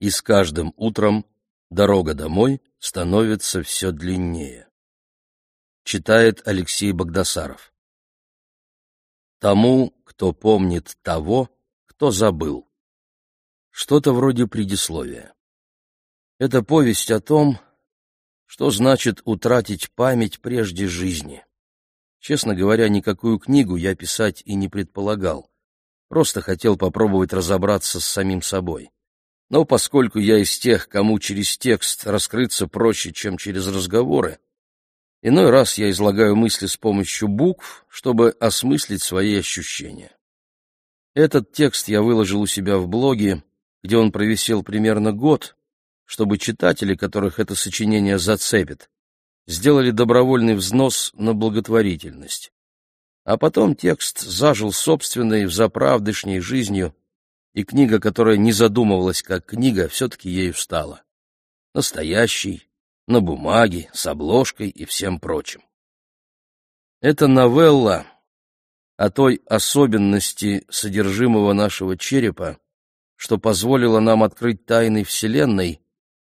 и с каждым утром дорога домой становится все длиннее. Читает Алексей Богдасаров. Тому, кто помнит того, кто забыл. Что-то вроде предисловия. Это повесть о том, что значит утратить память прежде жизни. Честно говоря, никакую книгу я писать и не предполагал. Просто хотел попробовать разобраться с самим собой. Но поскольку я из тех, кому через текст раскрыться проще, чем через разговоры, иной раз я излагаю мысли с помощью букв, чтобы осмыслить свои ощущения. Этот текст я выложил у себя в блоге, где он провисел примерно год, чтобы читатели, которых это сочинение зацепит, сделали добровольный взнос на благотворительность. А потом текст зажил собственной, взаправдышней жизнью, и книга, которая не задумывалась как книга, все-таки ею стала. Настоящий, на бумаге, с обложкой и всем прочим. Эта новелла о той особенности содержимого нашего черепа, что позволило нам открыть тайны Вселенной,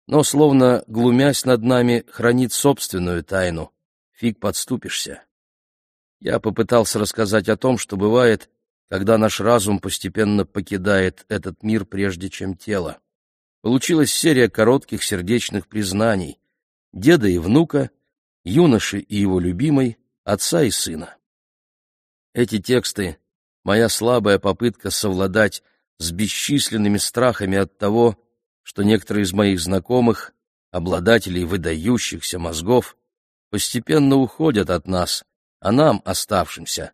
но, словно глумясь над нами, хранит собственную тайну. Фиг подступишься. Я попытался рассказать о том, что бывает, когда наш разум постепенно покидает этот мир прежде, чем тело. Получилась серия коротких сердечных признаний деда и внука, юноши и его любимой, отца и сына. Эти тексты — моя слабая попытка совладать с бесчисленными страхами от того, что некоторые из моих знакомых, обладателей выдающихся мозгов, постепенно уходят от нас, а нам, оставшимся,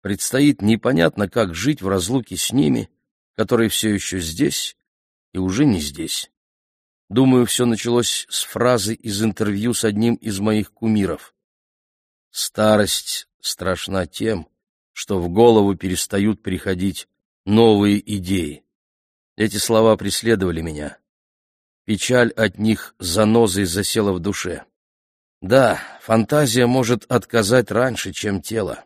Предстоит непонятно, как жить в разлуке с ними, которые все еще здесь и уже не здесь. Думаю, все началось с фразы из интервью с одним из моих кумиров. «Старость страшна тем, что в голову перестают приходить новые идеи». Эти слова преследовали меня. Печаль от них занозой засела в душе. Да, фантазия может отказать раньше, чем тело.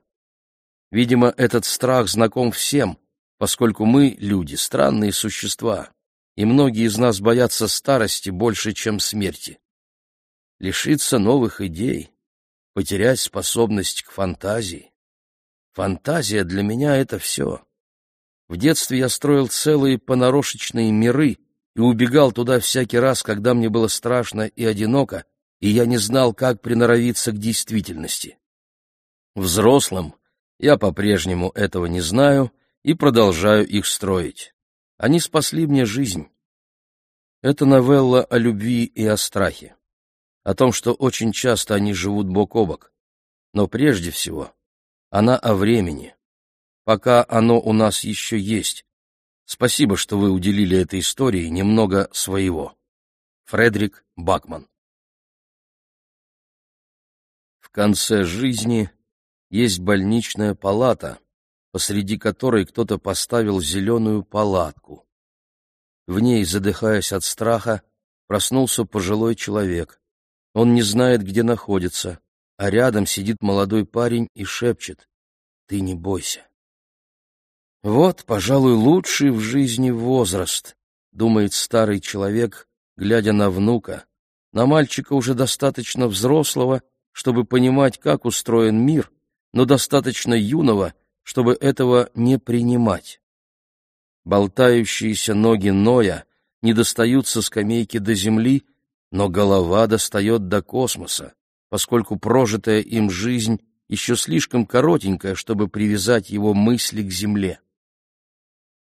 Видимо, этот страх знаком всем, поскольку мы, люди, странные существа, и многие из нас боятся старости больше, чем смерти. Лишиться новых идей, потерять способность к фантазии. Фантазия для меня — это все. В детстве я строил целые понарошечные миры и убегал туда всякий раз, когда мне было страшно и одиноко, и я не знал, как приноровиться к действительности. Взрослым я по-прежнему этого не знаю и продолжаю их строить. Они спасли мне жизнь. Это новелла о любви и о страхе, о том, что очень часто они живут бок о бок. Но прежде всего она о времени, пока оно у нас еще есть. Спасибо, что вы уделили этой истории немного своего. Фредерик Бакман В конце жизни есть больничная палата, посреди которой кто-то поставил зеленую палатку. В ней, задыхаясь от страха, проснулся пожилой человек. Он не знает, где находится, а рядом сидит молодой парень и шепчет «Ты не бойся». «Вот, пожалуй, лучший в жизни возраст», — думает старый человек, глядя на внука, на мальчика уже достаточно взрослого, чтобы понимать, как устроен мир, но достаточно юного, чтобы этого не принимать. Болтающиеся ноги Ноя не достают со скамейки до земли, но голова достает до космоса, поскольку прожитая им жизнь еще слишком коротенькая, чтобы привязать его мысли к земле.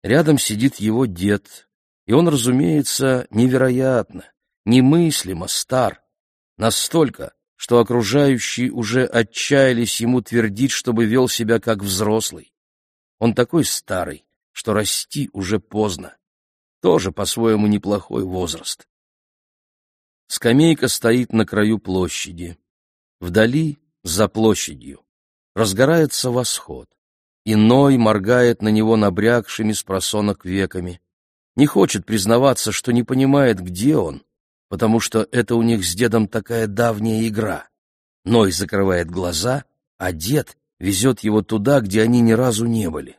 Рядом сидит его дед, и он, разумеется, невероятно, немыслимо стар, настолько, что окружающие уже отчаялись ему твердить, чтобы вел себя как взрослый. Он такой старый, что расти уже поздно. Тоже по-своему неплохой возраст. Скамейка стоит на краю площади. Вдали, за площадью, разгорается восход. Иной моргает на него набрякшими с просонок веками. Не хочет признаваться, что не понимает, где он, потому что это у них с дедом такая давняя игра. Ной закрывает глаза, а дед везет его туда, где они ни разу не были.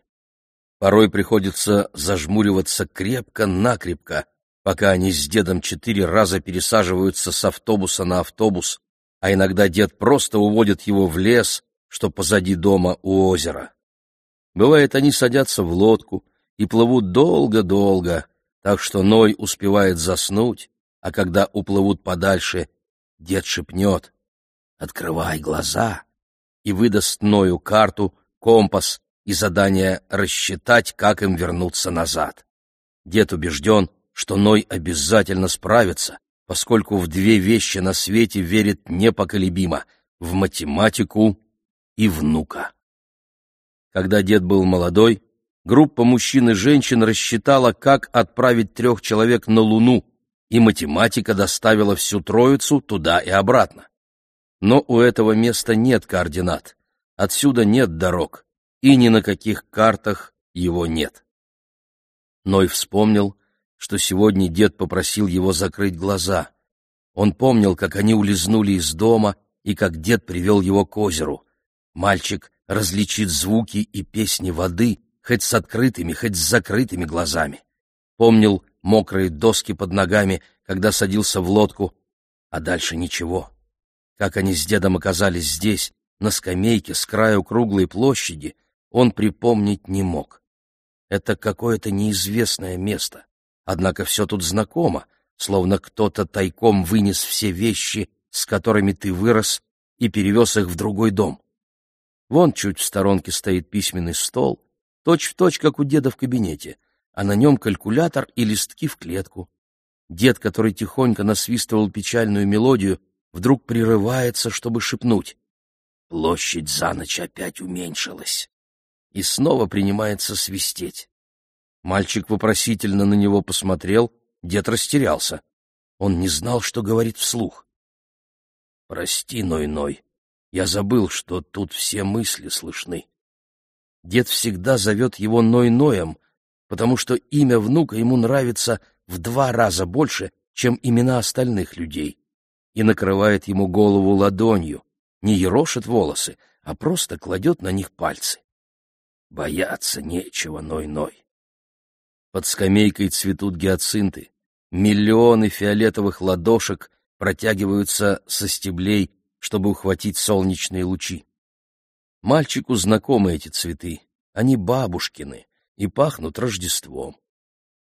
Порой приходится зажмуриваться крепко-накрепко, пока они с дедом четыре раза пересаживаются с автобуса на автобус, а иногда дед просто уводит его в лес, что позади дома у озера. Бывает, они садятся в лодку и плывут долго-долго, так что Ной успевает заснуть, а когда уплывут подальше, дед шепнет «Открывай глаза!» и выдаст Ною карту, компас и задание рассчитать, как им вернуться назад. Дед убежден, что Ной обязательно справится, поскольку в две вещи на свете верит непоколебимо — в математику и внука. Когда дед был молодой, группа мужчин и женщин рассчитала, как отправить трех человек на Луну, и математика доставила всю троицу туда и обратно. Но у этого места нет координат, отсюда нет дорог, и ни на каких картах его нет. Ной вспомнил, что сегодня дед попросил его закрыть глаза. Он помнил, как они улизнули из дома и как дед привел его к озеру. Мальчик различит звуки и песни воды, хоть с открытыми, хоть с закрытыми глазами. Помнил мокрые доски под ногами, когда садился в лодку, а дальше ничего. Как они с дедом оказались здесь, на скамейке с краю круглой площади, он припомнить не мог. Это какое-то неизвестное место, однако все тут знакомо, словно кто-то тайком вынес все вещи, с которыми ты вырос, и перевез их в другой дом. Вон чуть в сторонке стоит письменный стол, точь-в-точь, точь, как у деда в кабинете, а на нем калькулятор и листки в клетку. Дед, который тихонько насвистывал печальную мелодию, вдруг прерывается, чтобы шепнуть. Площадь за ночь опять уменьшилась. И снова принимается свистеть. Мальчик вопросительно на него посмотрел, дед растерялся. Он не знал, что говорит вслух. «Прости, Ной-Ной, я забыл, что тут все мысли слышны». Дед всегда зовет его Ной-Ноем, потому что имя внука ему нравится в два раза больше, чем имена остальных людей, и накрывает ему голову ладонью, не ерошит волосы, а просто кладет на них пальцы. Бояться нечего, Ной-Ной. Под скамейкой цветут гиацинты, миллионы фиолетовых ладошек протягиваются со стеблей, чтобы ухватить солнечные лучи. Мальчику знакомы эти цветы, они бабушкины и пахнут Рождеством.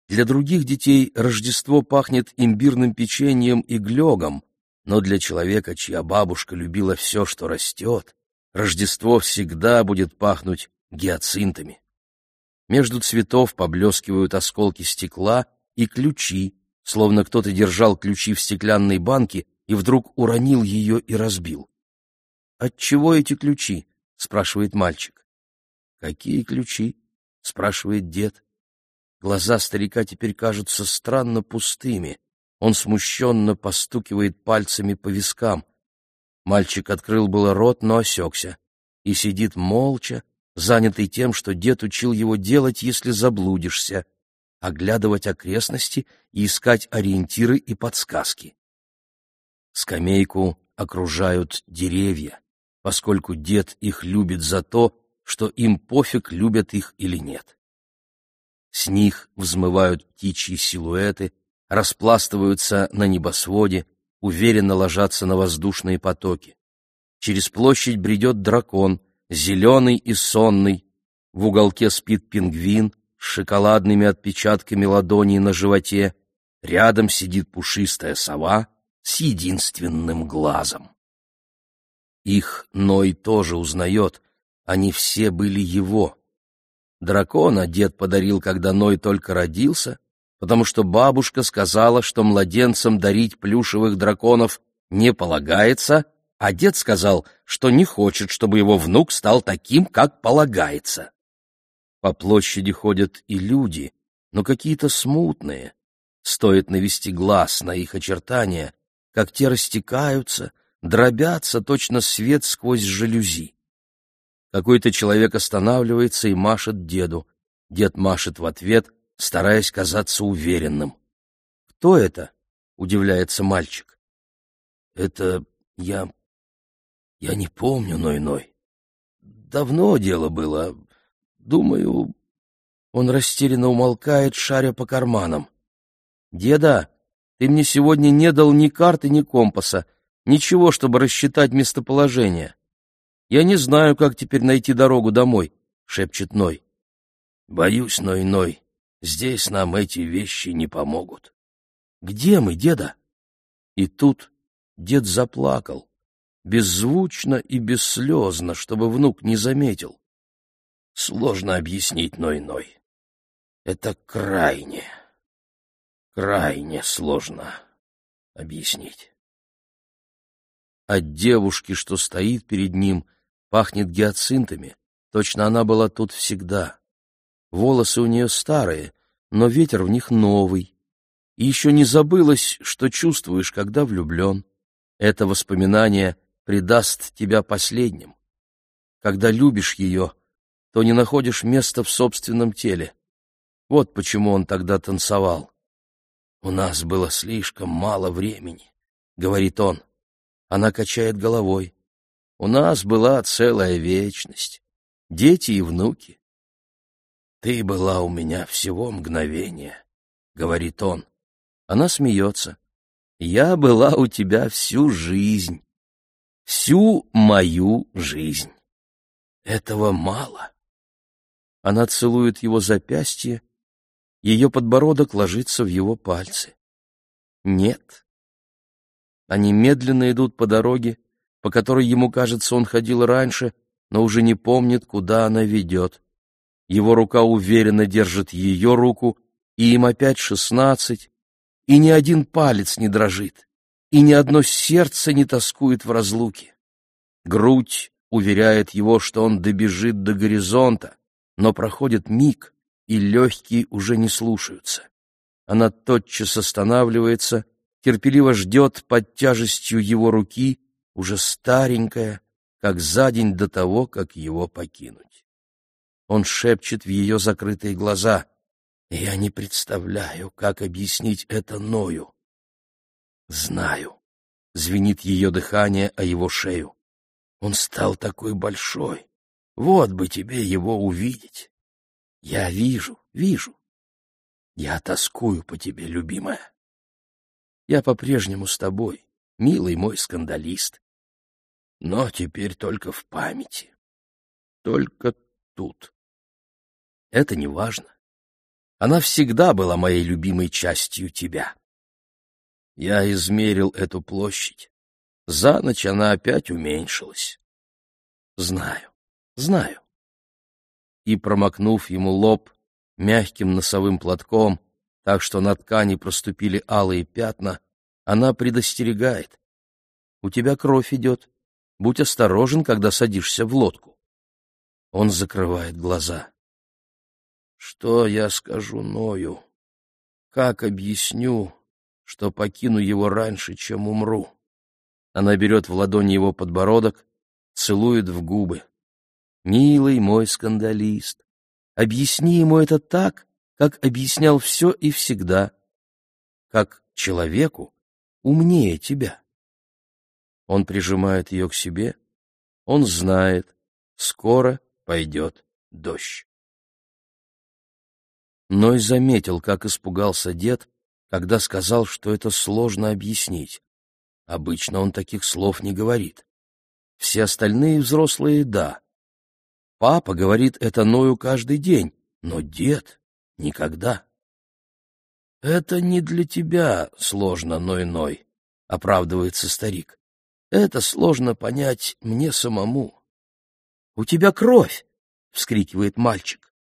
Для других детей Рождество пахнет имбирным печеньем и глёгом, но для человека, чья бабушка любила все, что растет, Рождество всегда будет пахнуть гиацинтами. Между цветов поблескивают осколки стекла и ключи, словно кто-то держал ключи в стеклянной банке и вдруг уронил ее и разбил. «От чего эти ключи?» — спрашивает мальчик. «Какие ключи?» — спрашивает дед. Глаза старика теперь кажутся странно пустыми. Он смущенно постукивает пальцами по вискам. Мальчик открыл было рот, но осекся. И сидит молча, занятый тем, что дед учил его делать, если заблудишься, оглядывать окрестности и искать ориентиры и подсказки. Скамейку окружают деревья, поскольку дед их любит за то, что им пофиг, любят их или нет. С них взмывают птичьи силуэты, распластываются на небосводе, уверенно ложатся на воздушные потоки. Через площадь бредет дракон, зеленый и сонный. В уголке спит пингвин с шоколадными отпечатками ладоней на животе. Рядом сидит пушистая сова с единственным глазом. Их Ной тоже узнает, они все были его. Дракона дед подарил, когда Ной только родился, потому что бабушка сказала, что младенцам дарить плюшевых драконов не полагается, а дед сказал, что не хочет, чтобы его внук стал таким, как полагается. По площади ходят и люди, но какие-то смутные. Стоит навести глаз на их очертания, как те растекаются, дробятся точно свет сквозь жалюзи. Какой-то человек останавливается и машет деду. Дед машет в ответ, стараясь казаться уверенным. «Кто это?» — удивляется мальчик. «Это я... я не помню, Ной-Ной. Давно дело было. Думаю...» Он растерянно умолкает, шаря по карманам. Деда, ты мне сегодня не дал ни карты, ни компаса, ничего, чтобы рассчитать местоположение. Я не знаю, как теперь найти дорогу домой, — шепчет Ной. Боюсь, Ной-Ной, здесь нам эти вещи не помогут. Где мы, деда? И тут дед заплакал, беззвучно и бесслезно, чтобы внук не заметил. Сложно объяснить, Ной-Ной. Это крайне, крайне сложно объяснить. От девушки, что стоит перед ним, пахнет гиацинтами. Точно она была тут всегда. Волосы у нее старые, но ветер в них новый. И еще не забылось, что чувствуешь, когда влюблен. Это воспоминание предаст тебя последним. Когда любишь ее, то не находишь места в собственном теле. Вот почему он тогда танцевал. «У нас было слишком мало времени», — говорит он. Она качает головой. «У нас была целая вечность. Дети и внуки. Ты была у меня всего мгновение», — говорит он. Она смеется. «Я была у тебя всю жизнь. Всю мою жизнь. Этого мало». Она целует его запястье ее подбородок ложится в его пальцы. Нет. Они медленно идут по дороге, по которой ему кажется, он ходил раньше, но уже не помнит, куда она ведет. Его рука уверенно держит ее руку, и им опять шестнадцать, и ни один палец не дрожит, и ни одно сердце не тоскует в разлуке. Грудь уверяет его, что он добежит до горизонта, но проходит миг, и легкие уже не слушаются. Она тотчас останавливается, терпеливо ждет под тяжестью его руки, уже старенькая, как за день до того, как его покинуть. Он шепчет в ее закрытые глаза. «Я не представляю, как объяснить это Ною». «Знаю», — звенит ее дыхание о его шею. «Он стал такой большой. Вот бы тебе его увидеть». Я вижу, вижу. Я тоскую по тебе, любимая. Я по-прежнему с тобой, милый мой скандалист. Но теперь только в памяти. Только тут. Это не важно. Она всегда была моей любимой частью тебя. Я измерил эту площадь. За ночь она опять уменьшилась. Знаю, знаю и, промокнув ему лоб мягким носовым платком, так что на ткани проступили алые пятна, она предостерегает. «У тебя кровь идет. Будь осторожен, когда садишься в лодку». Он закрывает глаза. «Что я скажу Ною? Как объясню, что покину его раньше, чем умру?» Она берет в ладони его подбородок, целует в губы. Милый мой скандалист, объясни ему это так, как объяснял все и всегда, как человеку умнее тебя. Он прижимает ее к себе, он знает, скоро пойдет дождь. Ной заметил, как испугался дед, когда сказал, что это сложно объяснить. Обычно он таких слов не говорит. Все остальные взрослые — да, Папа говорит это Ною каждый день, но дед — никогда. — Это не для тебя сложно, Ной-Ной, — оправдывается старик. — Это сложно понять мне самому. — У тебя кровь! — вскрикивает мальчик.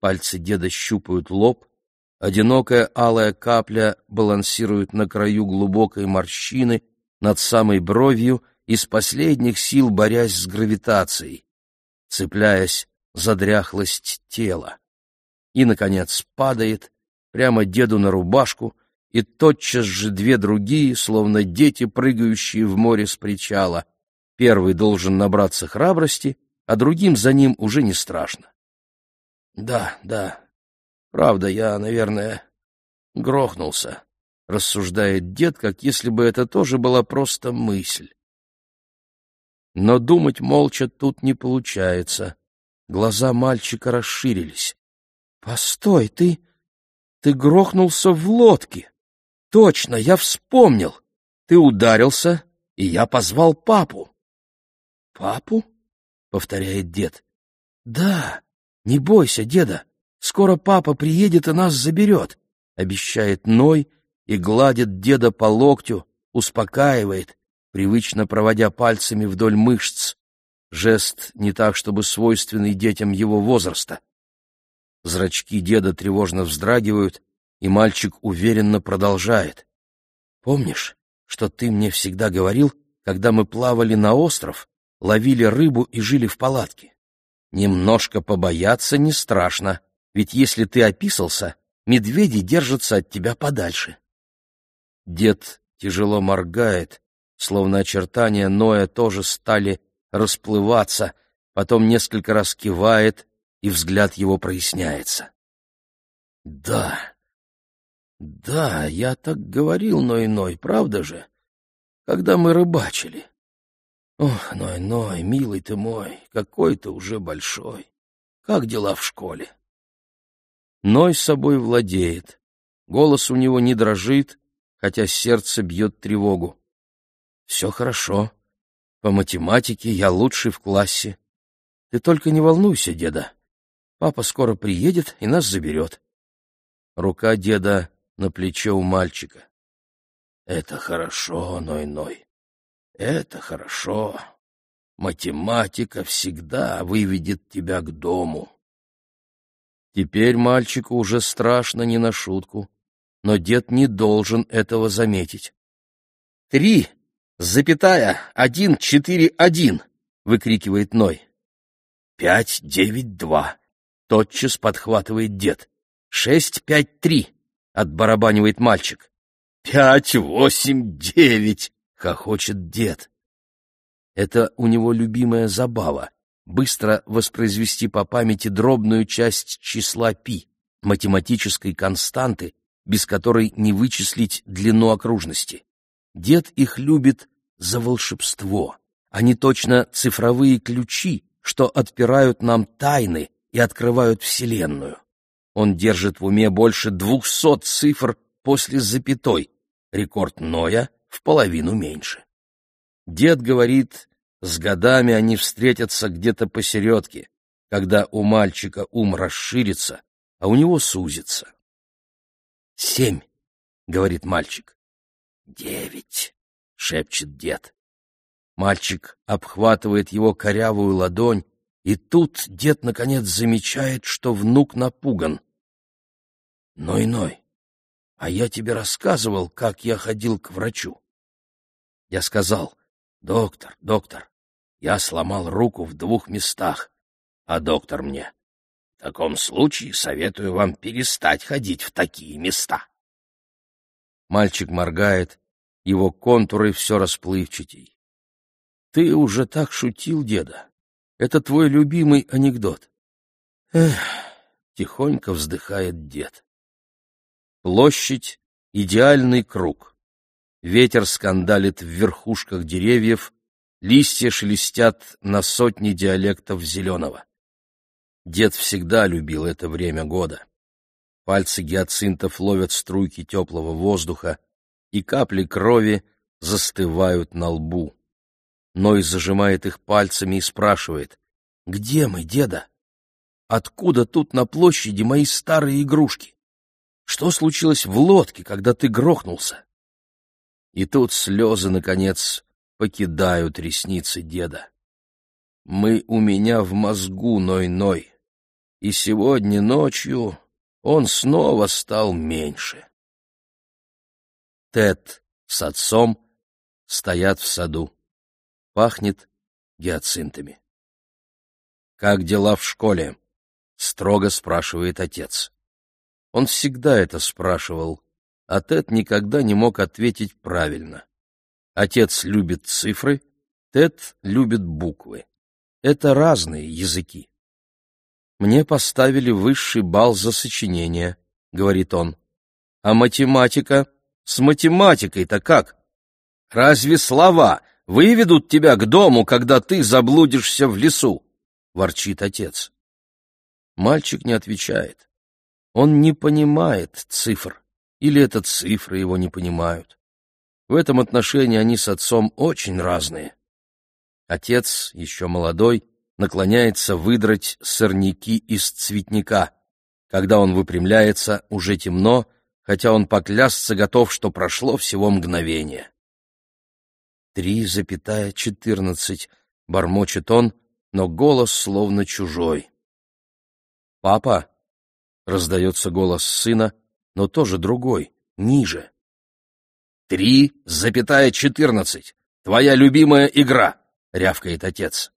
Пальцы деда щупают лоб, одинокая алая капля балансирует на краю глубокой морщины над самой бровью, из последних сил борясь с гравитацией цепляясь за дряхлость тела. И, наконец, падает прямо деду на рубашку, и тотчас же две другие, словно дети, прыгающие в море с причала. Первый должен набраться храбрости, а другим за ним уже не страшно. Да, да, правда, я, наверное, грохнулся, рассуждает дед, как если бы это тоже была просто мысль. Но думать молча тут не получается. Глаза мальчика расширились. — Постой, ты... ты грохнулся в лодке. Точно, я вспомнил. Ты ударился, и я позвал папу. Папу? повторяет дед. Да, не бойся, деда. Скоро папа приедет и нас заберет, обещает Ной и гладит деда по локтю, успокаивает, привычно проводя пальцами вдоль мышц. Жест не так, чтобы свойственный детям его возраста. Зрачки деда тревожно вздрагивают, и мальчик уверенно продолжает. «Помнишь, что ты мне всегда говорил, когда мы плавали на остров, ловили рыбу и жили в палатке? Немножко побояться не страшно, ведь если ты описался, медведи держатся от тебя подальше». Дед тяжело моргает, словно очертания Ноя тоже стали расплываться, потом несколько раз кивает, и взгляд его проясняется. «Да, да, я так говорил, Ной-Ной, правда же? Когда мы рыбачили. Ох, Ной-Ной, милый ты мой, какой ты уже большой. Как дела в школе?» Ной собой владеет. Голос у него не дрожит, хотя сердце бьет тревогу. «Все хорошо. По математике я лучший в классе. Ты только не волнуйся, деда. Папа скоро приедет и нас заберет. Рука деда на плече у мальчика. Это хорошо, Ной-Ной. Это хорошо. Математика всегда выведет тебя к дому. Теперь мальчику уже страшно не на шутку, но дед не должен этого заметить. «Три, запятая, один, четыре, один!» — выкрикивает Ной. «Пять, девять, два!» Тотчас подхватывает дед. «Шесть, пять, три!» — отбарабанивает мальчик. «Пять, восемь, девять!» — хохочет дед. Это у него любимая забава — быстро воспроизвести по памяти дробную часть числа пи, математической константы, без которой не вычислить длину окружности. Дед их любит за волшебство. Они точно цифровые ключи, что отпирают нам тайны, и открывают Вселенную. Он держит в уме больше двухсот цифр после запятой, рекорд Ноя в половину меньше. Дед говорит, с годами они встретятся где-то посередке, когда у мальчика ум расширится, а у него сузится. «Семь», — говорит мальчик. «Девять», — шепчет дед. Мальчик обхватывает его корявую ладонь и тут дед, наконец, замечает, что внук напуган. «Ной-ной, а я тебе рассказывал, как я ходил к врачу». Я сказал, «Доктор, доктор, я сломал руку в двух местах». А доктор мне, «В таком случае советую вам перестать ходить в такие места». Мальчик моргает, его контуры все расплывчатей. «Ты уже так шутил, деда. Это твой любимый анекдот. Эх, тихонько вздыхает дед. Площадь — идеальный круг. Ветер скандалит в верхушках деревьев, листья шелестят на сотни диалектов зеленого. Дед всегда любил это время года. Пальцы гиацинтов ловят струйки теплого воздуха, и капли крови застывают на лбу. Ной зажимает их пальцами и спрашивает. «Где мы, деда? Откуда тут на площади мои старые игрушки? Что случилось в лодке, когда ты грохнулся?» И тут слезы, наконец, покидают ресницы деда. «Мы у меня в мозгу, Ной-Ной, и сегодня ночью он снова стал меньше». Тед с отцом стоят в саду пахнет гиацинтами. «Как дела в школе?» — строго спрашивает отец. Он всегда это спрашивал, а Тед никогда не мог ответить правильно. Отец любит цифры, Тед любит буквы. Это разные языки. «Мне поставили высший балл за сочинение», — говорит он. «А математика? С математикой-то как? Разве слова выведут тебя к дому, когда ты заблудишься в лесу, — ворчит отец. Мальчик не отвечает. Он не понимает цифр, или это цифры его не понимают. В этом отношении они с отцом очень разные. Отец, еще молодой, наклоняется выдрать сорняки из цветника. Когда он выпрямляется, уже темно, хотя он поклясться готов, что прошло всего мгновение. «Три запятая четырнадцать», — бормочет он, но голос словно чужой. «Папа!» — раздается голос сына, но тоже другой, ниже. «Три запятая четырнадцать! Твоя любимая игра!» — рявкает отец.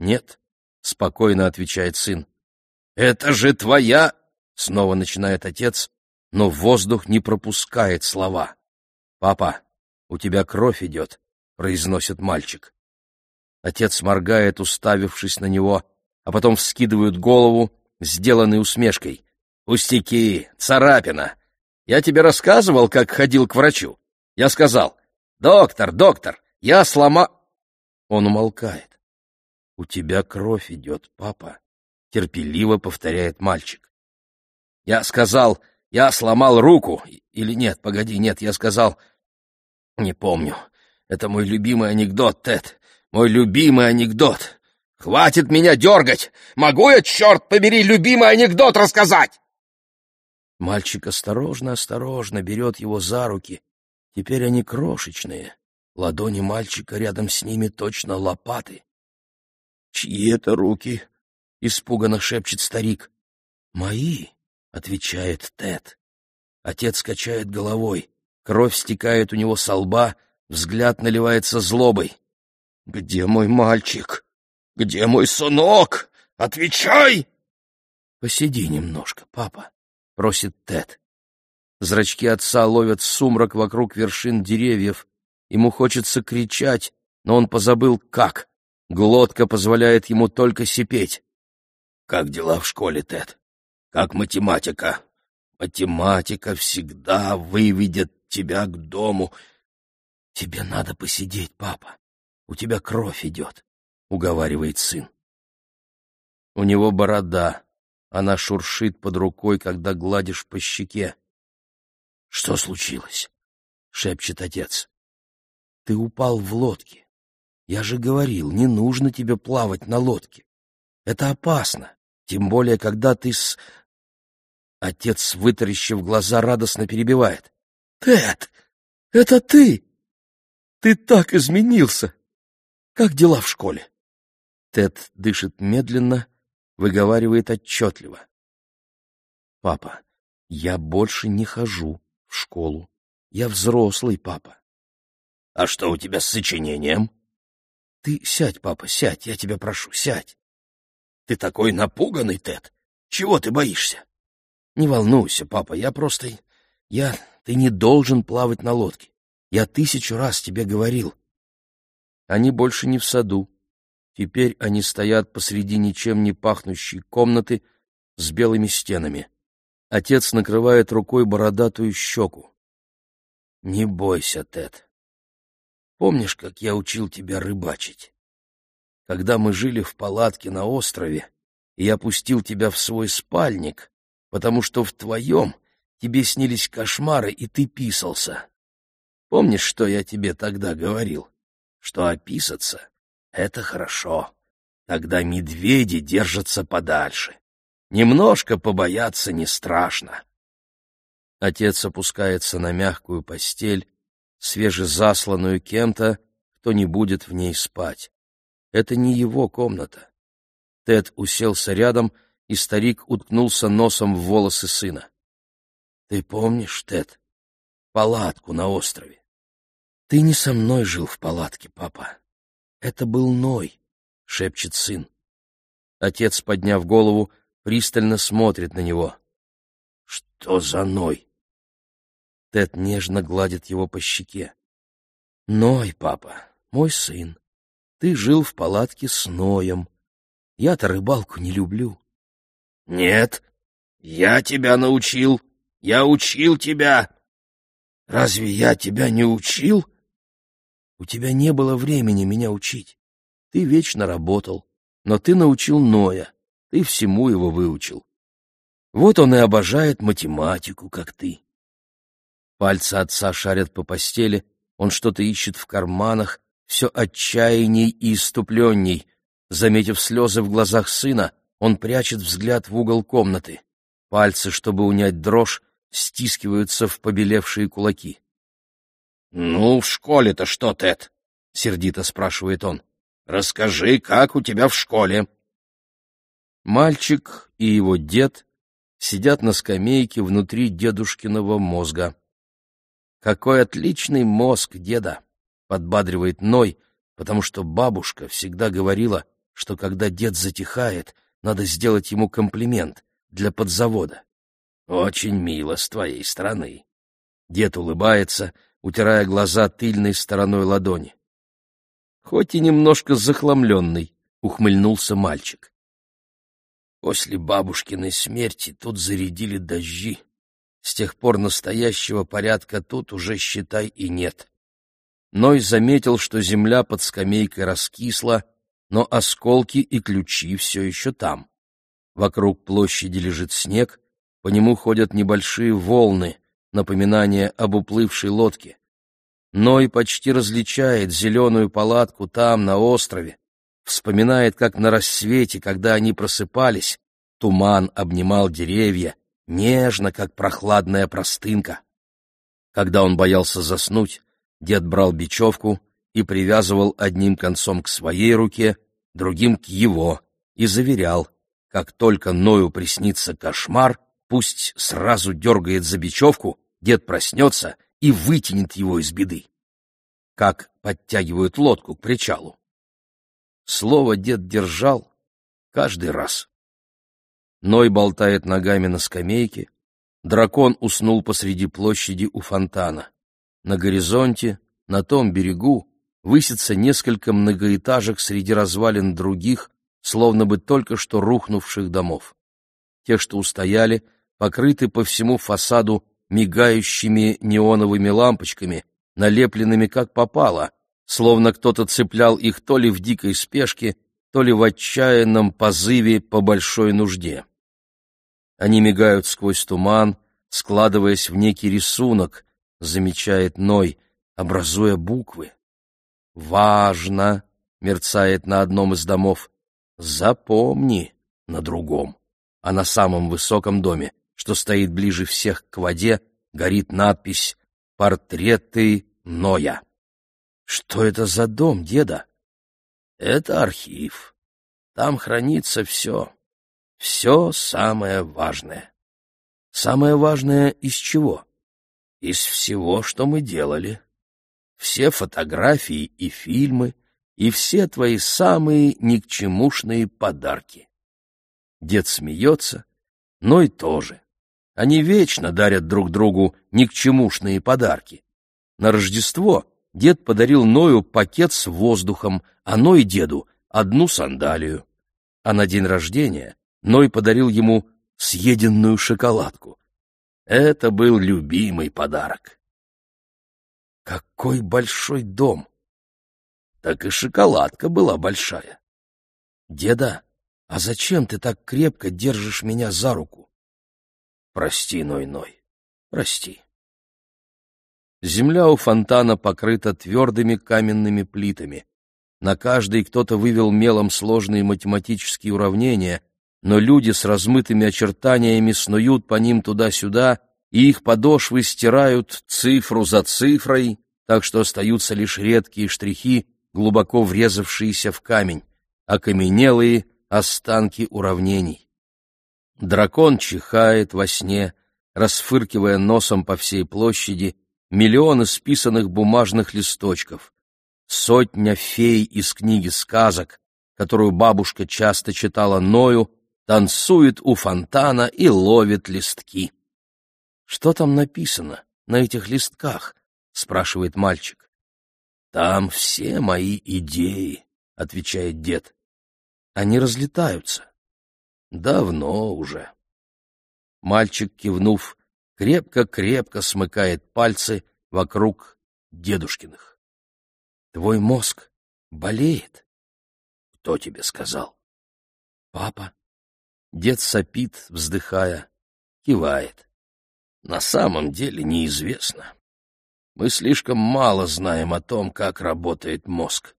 «Нет», — спокойно отвечает сын. «Это же твоя...» — снова начинает отец, но воздух не пропускает слова. «Папа, у тебя кровь идет», — произносит мальчик. Отец моргает, уставившись на него, а потом вскидывает голову, сделанной усмешкой. «Пустяки, царапина. Я тебе рассказывал, как ходил к врачу. Я сказал, доктор, доктор, я слома...» Он умолкает. «У тебя кровь идет, папа», — терпеливо повторяет мальчик. «Я сказал, я сломал руку. Или нет, погоди, нет, я сказал... Не помню. Это мой любимый анекдот, Тед. Мой любимый анекдот. Хватит меня дергать! Могу я, черт побери, любимый анекдот рассказать?» Мальчик осторожно-осторожно берет его за руки. Теперь они крошечные. Ладони мальчика рядом с ними точно лопаты. «Чьи это руки?» — испуганно шепчет старик. «Мои», — отвечает Тед. Отец качает головой. Кровь стекает у него со лба, взгляд наливается злобой. «Где мой мальчик? Где мой сынок? Отвечай!» «Посиди немножко, папа», — просит Тед. Зрачки отца ловят сумрак вокруг вершин деревьев. Ему хочется кричать, но он позабыл, как. Глотка позволяет ему только сипеть. «Как дела в школе, Тед? Как математика? Математика всегда выведет тебя к дому. Тебе надо посидеть, папа. У тебя кровь идет», — уговаривает сын. У него борода. Она шуршит под рукой, когда гладишь по щеке. «Что случилось?» — шепчет отец. «Ты упал в лодке. Я же говорил, не нужно тебе плавать на лодке. Это опасно, тем более, когда ты с... Отец, вытаращив глаза, радостно перебивает. «Тед, это ты! Ты так изменился! Как дела в школе?» Тед дышит медленно, выговаривает отчетливо. «Папа, я больше не хожу в школу. Я взрослый папа». «А что у тебя с сочинением?» Ты сядь, папа, сядь, я тебя прошу, сядь. Ты такой напуганный, Тед. Чего ты боишься? Не волнуйся, папа, я просто... Я... Ты не должен плавать на лодке. Я тысячу раз тебе говорил. Они больше не в саду. Теперь они стоят посреди ничем не пахнущей комнаты с белыми стенами. Отец накрывает рукой бородатую щеку. Не бойся, Тед. Помнишь, как я учил тебя рыбачить? Когда мы жили в палатке на острове, и я пустил тебя в свой спальник, потому что в твоем тебе снились кошмары, и ты писался. Помнишь, что я тебе тогда говорил? Что описаться — это хорошо. Тогда медведи держатся подальше. Немножко побояться не страшно. Отец опускается на мягкую постель, свежезасланную кем-то, кто не будет в ней спать. Это не его комната. Тед уселся рядом, и старик уткнулся носом в волосы сына. — Ты помнишь, Тед, палатку на острове? — Ты не со мной жил в палатке, папа. Это был Ной, — шепчет сын. Отец, подняв голову, пристально смотрит на него. — Что за Ной? Тед нежно гладит его по щеке. «Ной, папа, мой сын, ты жил в палатке с Ноем. Я-то рыбалку не люблю». «Нет, я тебя научил. Я учил тебя». «Разве я тебя не учил?» «У тебя не было времени меня учить. Ты вечно работал, но ты научил Ноя, ты всему его выучил. Вот он и обожает математику, как ты. Пальцы отца шарят по постели, он что-то ищет в карманах, все отчаянней и иступленней. Заметив слезы в глазах сына, он прячет взгляд в угол комнаты. Пальцы, чтобы унять дрожь, стискиваются в побелевшие кулаки. — Ну, в школе-то что, Тед? — сердито спрашивает он. — Расскажи, как у тебя в школе? Мальчик и его дед сидят на скамейке внутри дедушкиного мозга. «Какой отличный мозг, деда!» — подбадривает Ной, потому что бабушка всегда говорила, что когда дед затихает, надо сделать ему комплимент для подзавода. «Очень мило с твоей стороны». Дед улыбается, утирая глаза тыльной стороной ладони. «Хоть и немножко захламленный», — ухмыльнулся мальчик. После бабушкиной смерти тут зарядили дожди. С тех пор настоящего порядка тут уже, считай, и нет. Ной заметил, что земля под скамейкой раскисла, но осколки и ключи все еще там. Вокруг площади лежит снег, по нему ходят небольшие волны, напоминание об уплывшей лодке. Ной почти различает зеленую палатку там, на острове, вспоминает, как на рассвете, когда они просыпались, туман обнимал деревья, нежно, как прохладная простынка. Когда он боялся заснуть, дед брал бечевку и привязывал одним концом к своей руке, другим к его, и заверял, как только Ною приснится кошмар, пусть сразу дергает за бечевку, дед проснется и вытянет его из беды. Как подтягивают лодку к причалу. Слово дед держал каждый раз. Ной болтает ногами на скамейке. Дракон уснул посреди площади у фонтана. На горизонте, на том берегу, высится несколько многоэтажек среди развалин других, словно бы только что рухнувших домов. Те, что устояли, покрыты по всему фасаду мигающими неоновыми лампочками, налепленными как попало, словно кто-то цеплял их то ли в дикой спешке, то ли в отчаянном позыве по большой нужде. Они мигают сквозь туман, складываясь в некий рисунок, замечает Ной, образуя буквы. «Важно!» — мерцает на одном из домов. «Запомни!» — на другом. А на самом высоком доме, что стоит ближе всех к воде, горит надпись «Портреты Ноя». «Что это за дом, деда?» Это архив. Там хранится все. Все самое важное. Самое важное из чего? Из всего, что мы делали. Все фотографии и фильмы, и все твои самые никчемушные подарки. Дед смеется, но и тоже. Они вечно дарят друг другу никчемушные подарки. На Рождество дед подарил Ною пакет с воздухом, а Ной деду одну сандалию. А на день рождения Ной подарил ему съеденную шоколадку. Это был любимый подарок. Какой большой дом! Так и шоколадка была большая. Деда, а зачем ты так крепко держишь меня за руку? Прости, Ной-Ной, прости. Земля у фонтана покрыта твердыми каменными плитами. На каждой кто-то вывел мелом сложные математические уравнения, но люди с размытыми очертаниями снуют по ним туда-сюда, и их подошвы стирают цифру за цифрой, так что остаются лишь редкие штрихи, глубоко врезавшиеся в камень, окаменелые останки уравнений. Дракон чихает во сне, расфыркивая носом по всей площади, миллионы списанных бумажных листочков, сотня фей из книги сказок, которую бабушка часто читала Ною, танцует у фонтана и ловит листки. «Что там написано на этих листках?» — спрашивает мальчик. «Там все мои идеи», — отвечает дед. «Они разлетаются». «Давно уже». Мальчик, кивнув, крепко-крепко смыкает пальцы вокруг дедушкиных. Твой мозг болеет? Кто тебе сказал? Папа. Дед сопит, вздыхая. Кивает. На самом деле неизвестно. Мы слишком мало знаем о том, как работает мозг.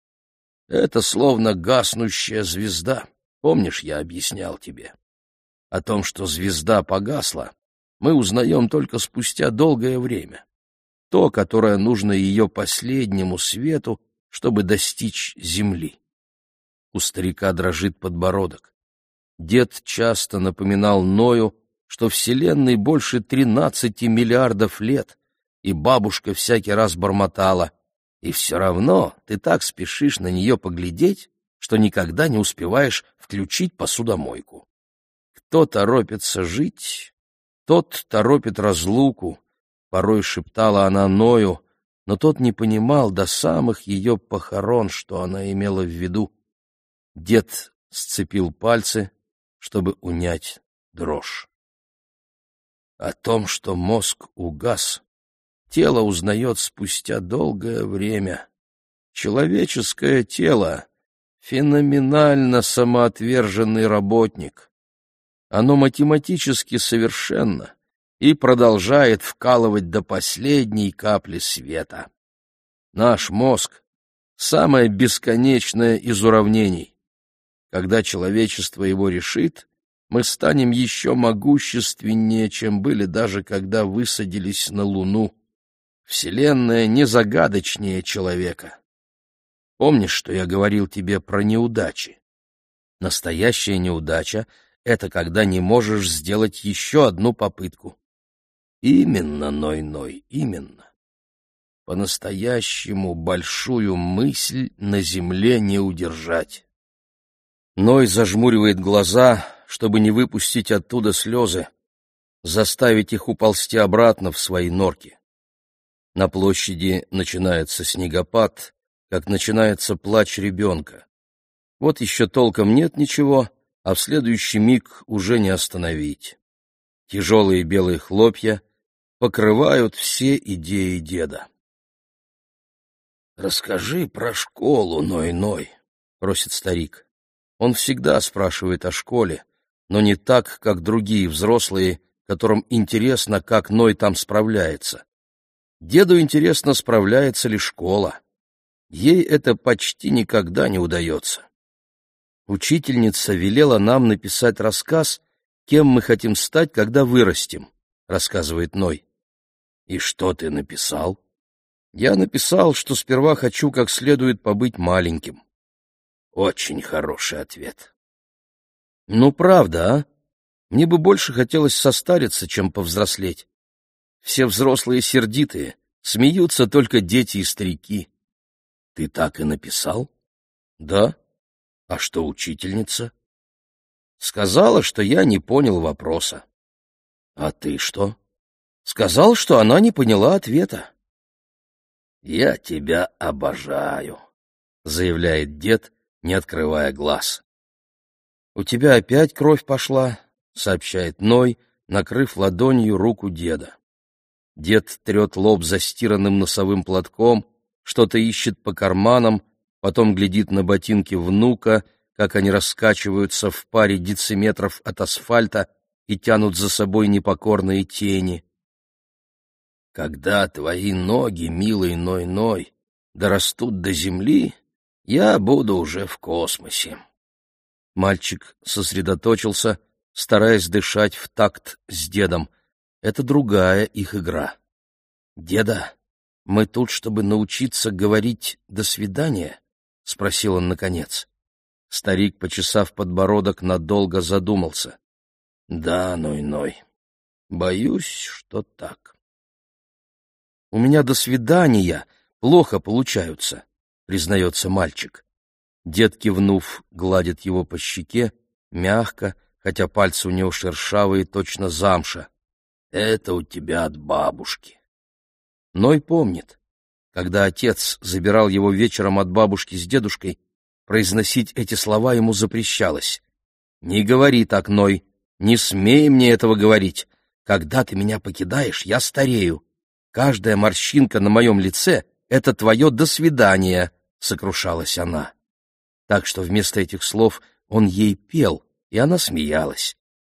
Это словно гаснущая звезда. Помнишь, я объяснял тебе? О том, что звезда погасла, мы узнаем только спустя долгое время. То, которое нужно ее последнему свету, чтобы достичь земли. У старика дрожит подбородок. Дед часто напоминал Ною, что Вселенной больше тринадцати миллиардов лет, и бабушка всякий раз бормотала. И все равно ты так спешишь на нее поглядеть, что никогда не успеваешь включить посудомойку. Кто торопится жить, тот торопит разлуку, порой шептала она Ною, но тот не понимал до самых ее похорон, что она имела в виду. Дед сцепил пальцы, чтобы унять дрожь. О том, что мозг угас, тело узнает спустя долгое время. Человеческое тело — феноменально самоотверженный работник. Оно математически совершенно и продолжает вкалывать до последней капли света. Наш мозг — самое бесконечное из уравнений. Когда человечество его решит, мы станем еще могущественнее, чем были даже когда высадились на Луну. Вселенная не загадочнее человека. Помнишь, что я говорил тебе про неудачи? Настоящая неудача — это когда не можешь сделать еще одну попытку. Именно, Ной-Ной, именно. По-настоящему большую мысль на земле не удержать. Ной зажмуривает глаза, чтобы не выпустить оттуда слезы, заставить их уползти обратно в свои норки. На площади начинается снегопад, как начинается плач ребенка. Вот еще толком нет ничего, а в следующий миг уже не остановить. Тяжелые белые хлопья покрывают все идеи деда. «Расскажи про школу, Ной-Ной», — просит старик. Он всегда спрашивает о школе, но не так, как другие взрослые, которым интересно, как Ной там справляется. Деду интересно, справляется ли школа. Ей это почти никогда не удается. Учительница велела нам написать рассказ, кем мы хотим стать, когда вырастем, рассказывает Ной. И что ты написал? Я написал, что сперва хочу как следует побыть маленьким. Очень хороший ответ. Ну, правда, а? Мне бы больше хотелось состариться, чем повзрослеть. Все взрослые сердитые, смеются только дети и старики. Ты так и написал? Да. А что учительница? Сказала, что я не понял вопроса. А ты что? Сказал, что она не поняла ответа. Я тебя обожаю, заявляет дед, не открывая глаз. У тебя опять кровь пошла, сообщает Ной, накрыв ладонью руку деда. Дед трет лоб застиранным носовым платком, что-то ищет по карманам, потом глядит на ботинки внука, как они раскачиваются в паре дециметров от асфальта и тянут за собой непокорные тени. Когда твои ноги, милый Ной-Ной, дорастут до земли, я буду уже в космосе. Мальчик сосредоточился, стараясь дышать в такт с дедом. Это другая их игра. «Деда, мы тут, чтобы научиться говорить «до свидания»?» — спросил он наконец. Старик, почесав подбородок, надолго задумался. «Да, Ной-Ной, боюсь, что так». «У меня до свидания плохо получаются», — признается мальчик. Дед, кивнув, гладит его по щеке, мягко, хотя пальцы у него шершавые, точно замша. Это у тебя от бабушки. Ной помнит, когда отец забирал его вечером от бабушки с дедушкой, произносить эти слова ему запрещалось. «Не говори так, Ной, не смей мне этого говорить. Когда ты меня покидаешь, я старею. Каждая морщинка на моем лице — это твое «до свидания», — сокрушалась она. Так что вместо этих слов он ей пел, и она смеялась.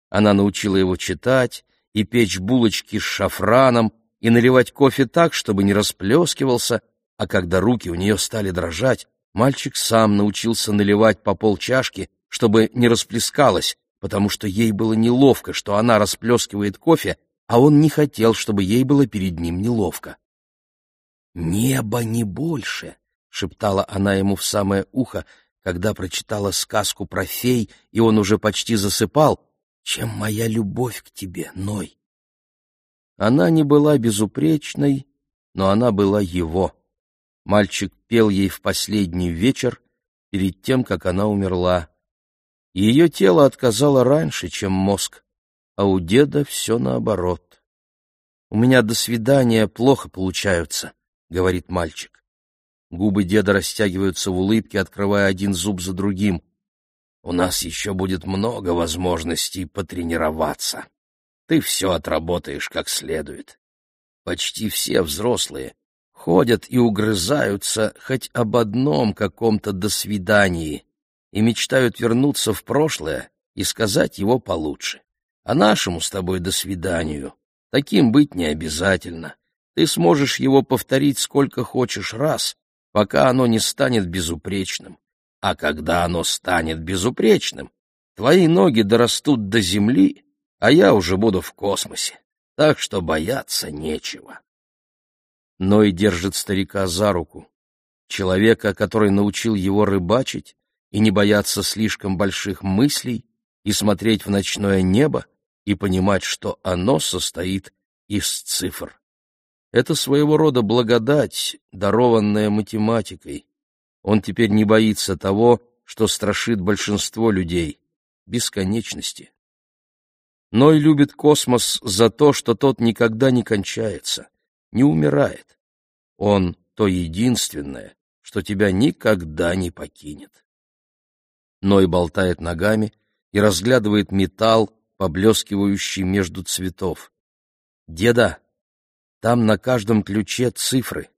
Она научила его читать, и печь булочки с шафраном, и наливать кофе так, чтобы не расплескивался, а когда руки у нее стали дрожать, мальчик сам научился наливать по полчашки, чтобы не расплескалось, потому что ей было неловко, что она расплескивает кофе, а он не хотел, чтобы ей было перед ним неловко. «Небо не больше», — шептала она ему в самое ухо, когда прочитала сказку про фей, и он уже почти засыпал, чем моя любовь к тебе, Ной. Она не была безупречной, но она была его. Мальчик пел ей в последний вечер, перед тем, как она умерла. Ее тело отказало раньше, чем мозг, а у деда все наоборот. «У меня до свидания плохо получаются», — говорит мальчик. Губы деда растягиваются в улыбке, открывая один зуб за другим. «У нас еще будет много возможностей потренироваться. Ты все отработаешь как следует. Почти все взрослые ходят и угрызаются хоть об одном каком-то «до свидании» и мечтают вернуться в прошлое и сказать его получше. А нашему с тобой «до свиданию» таким быть не обязательно. Ты сможешь его повторить сколько хочешь раз, пока оно не станет безупречным. А когда оно станет безупречным, твои ноги дорастут до земли, а я уже буду в космосе, так что бояться нечего. Ной держит старика за руку, человека, который научил его рыбачить и не бояться слишком больших мыслей, и смотреть в ночное небо, и понимать, что оно состоит из цифр. Это своего рода благодать, дарованная математикой. Он теперь не боится того, что страшит большинство людей — бесконечности. Ной любит космос за то, что тот никогда не кончается, не умирает. Он — то единственное, что тебя никогда не покинет. Ной болтает ногами и разглядывает металл, поблескивающий между цветов. «Деда, там на каждом ключе цифры».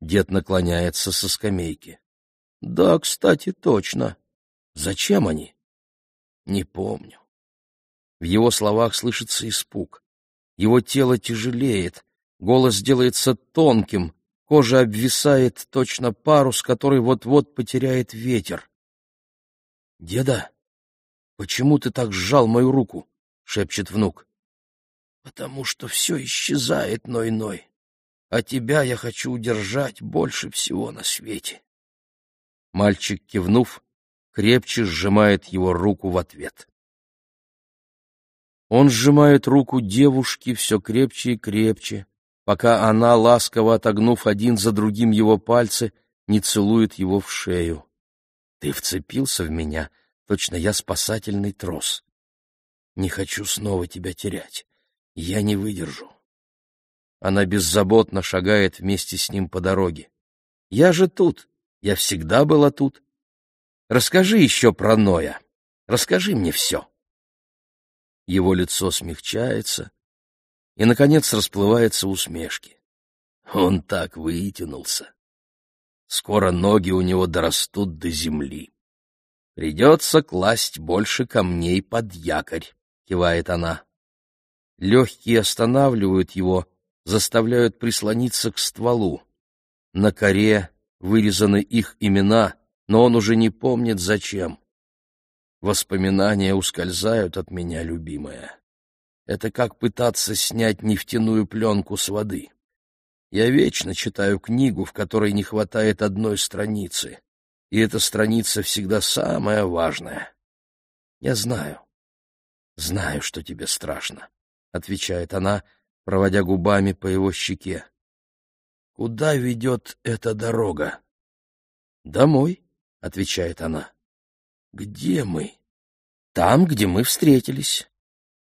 Дед наклоняется со скамейки. «Да, кстати, точно. Зачем они?» «Не помню». В его словах слышится испуг. Его тело тяжелеет, голос делается тонким, кожа обвисает точно парус, который вот-вот потеряет ветер. «Деда, почему ты так сжал мою руку?» — шепчет внук. «Потому что все исчезает, Ной-Ной, а тебя я хочу удержать больше всего на свете». Мальчик, кивнув, крепче сжимает его руку в ответ. Он сжимает руку девушки все крепче и крепче, пока она, ласково отогнув один за другим его пальцы, не целует его в шею. Ты вцепился в меня, точно я спасательный трос. Не хочу снова тебя терять. Я не выдержу. Она беззаботно шагает вместе с ним по дороге. Я же тут. Я всегда была тут. Расскажи еще про Ноя. Расскажи мне все. Его лицо смягчается, и, наконец, расплывается усмешки. Он так вытянулся. Скоро ноги у него дорастут до земли. Придется класть больше камней под якорь, кивает она. Легкие останавливают его, заставляют прислониться к стволу. На коре вырезаны их имена, но он уже не помнит зачем. Воспоминания ускользают от меня, любимая. Это как пытаться снять нефтяную пленку с воды. Я вечно читаю книгу, в которой не хватает одной страницы, и эта страница всегда самая важная. Я знаю, знаю, что тебе страшно, — отвечает она, проводя губами по его щеке. Куда ведет эта дорога? Домой, — отвечает она. Где мы? Там, где мы встретились.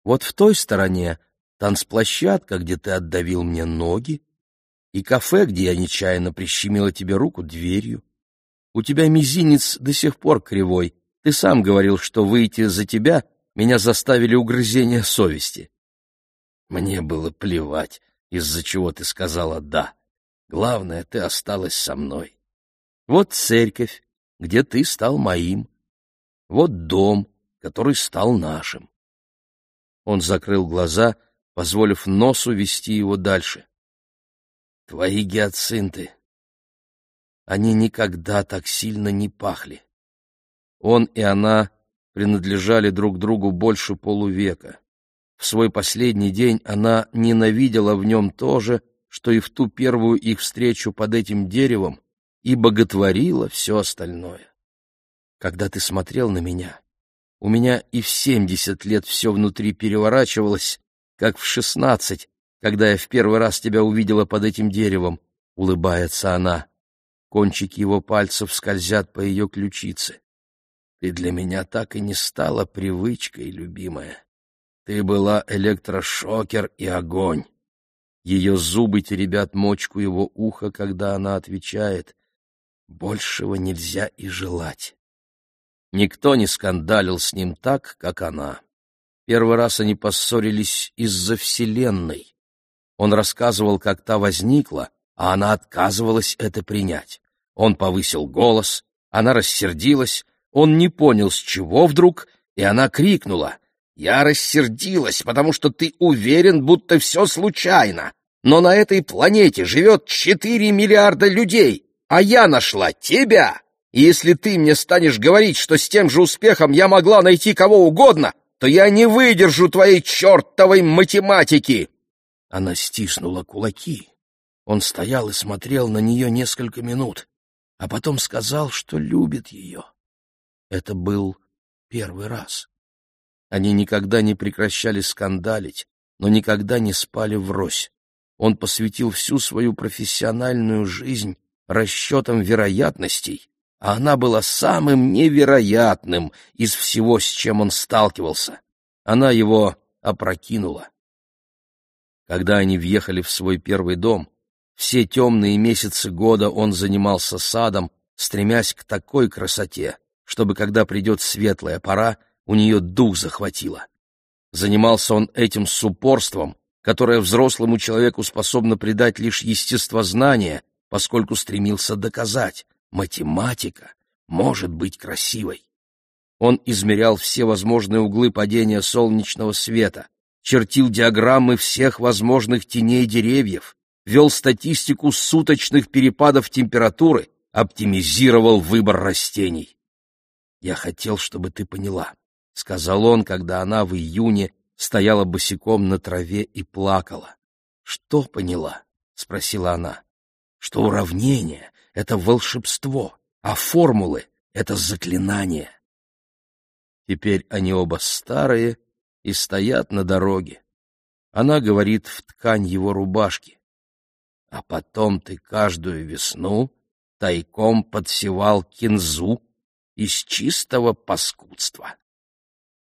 Вот в той стороне танцплощадка, где ты отдавил мне ноги, и кафе, где я нечаянно прищемила тебе руку дверью. У тебя мизинец до сих пор кривой. Ты сам говорил, что выйти за тебя меня заставили угрызения совести. Мне было плевать, из-за чего ты сказала «да». Главное, ты осталась со мной. Вот церковь, где ты стал моим. Вот дом, который стал нашим. Он закрыл глаза позволив носу вести его дальше. «Твои гиацинты! Они никогда так сильно не пахли!» Он и она принадлежали друг другу больше полувека. В свой последний день она ненавидела в нем то же, что и в ту первую их встречу под этим деревом, и боготворила все остальное. Когда ты смотрел на меня, у меня и в семьдесят лет все внутри переворачивалось, как в шестнадцать, когда я в первый раз тебя увидела под этим деревом, — улыбается она. Кончики его пальцев скользят по ее ключице. Ты для меня так и не стала привычкой, любимая. Ты была электрошокер и огонь. Ее зубы теребят мочку его уха, когда она отвечает. Большего нельзя и желать. Никто не скандалил с ним так, как она. Первый раз они поссорились из-за Вселенной. Он рассказывал, как та возникла, а она отказывалась это принять. Он повысил голос, она рассердилась, он не понял, с чего вдруг, и она крикнула. «Я рассердилась, потому что ты уверен, будто все случайно. Но на этой планете живет четыре миллиарда людей, а я нашла тебя. И если ты мне станешь говорить, что с тем же успехом я могла найти кого угодно, то я не выдержу твоей чертовой математики!» Она стиснула кулаки. Он стоял и смотрел на нее несколько минут, а потом сказал, что любит ее. Это был первый раз. Они никогда не прекращали скандалить, но никогда не спали врозь. Он посвятил всю свою профессиональную жизнь расчетам вероятностей, а она была самым невероятным из всего, с чем он сталкивался. Она его опрокинула. Когда они въехали в свой первый дом, все темные месяцы года он занимался садом, стремясь к такой красоте, чтобы, когда придет светлая пора, у нее дух захватило. Занимался он этим с упорством, которое взрослому человеку способно придать лишь естествознание, поскольку стремился доказать, математика может быть красивой. Он измерял все возможные углы падения солнечного света, чертил диаграммы всех возможных теней деревьев, вел статистику суточных перепадов температуры, оптимизировал выбор растений. «Я хотел, чтобы ты поняла», — сказал он, когда она в июне стояла босиком на траве и плакала. «Что поняла?» — спросила она. «Что уравнение — это волшебство, а формулы — это заклинание». Теперь они оба старые и стоят на дороге. Она говорит в ткань его рубашки. А потом ты каждую весну тайком подсевал кинзу из чистого паскудства.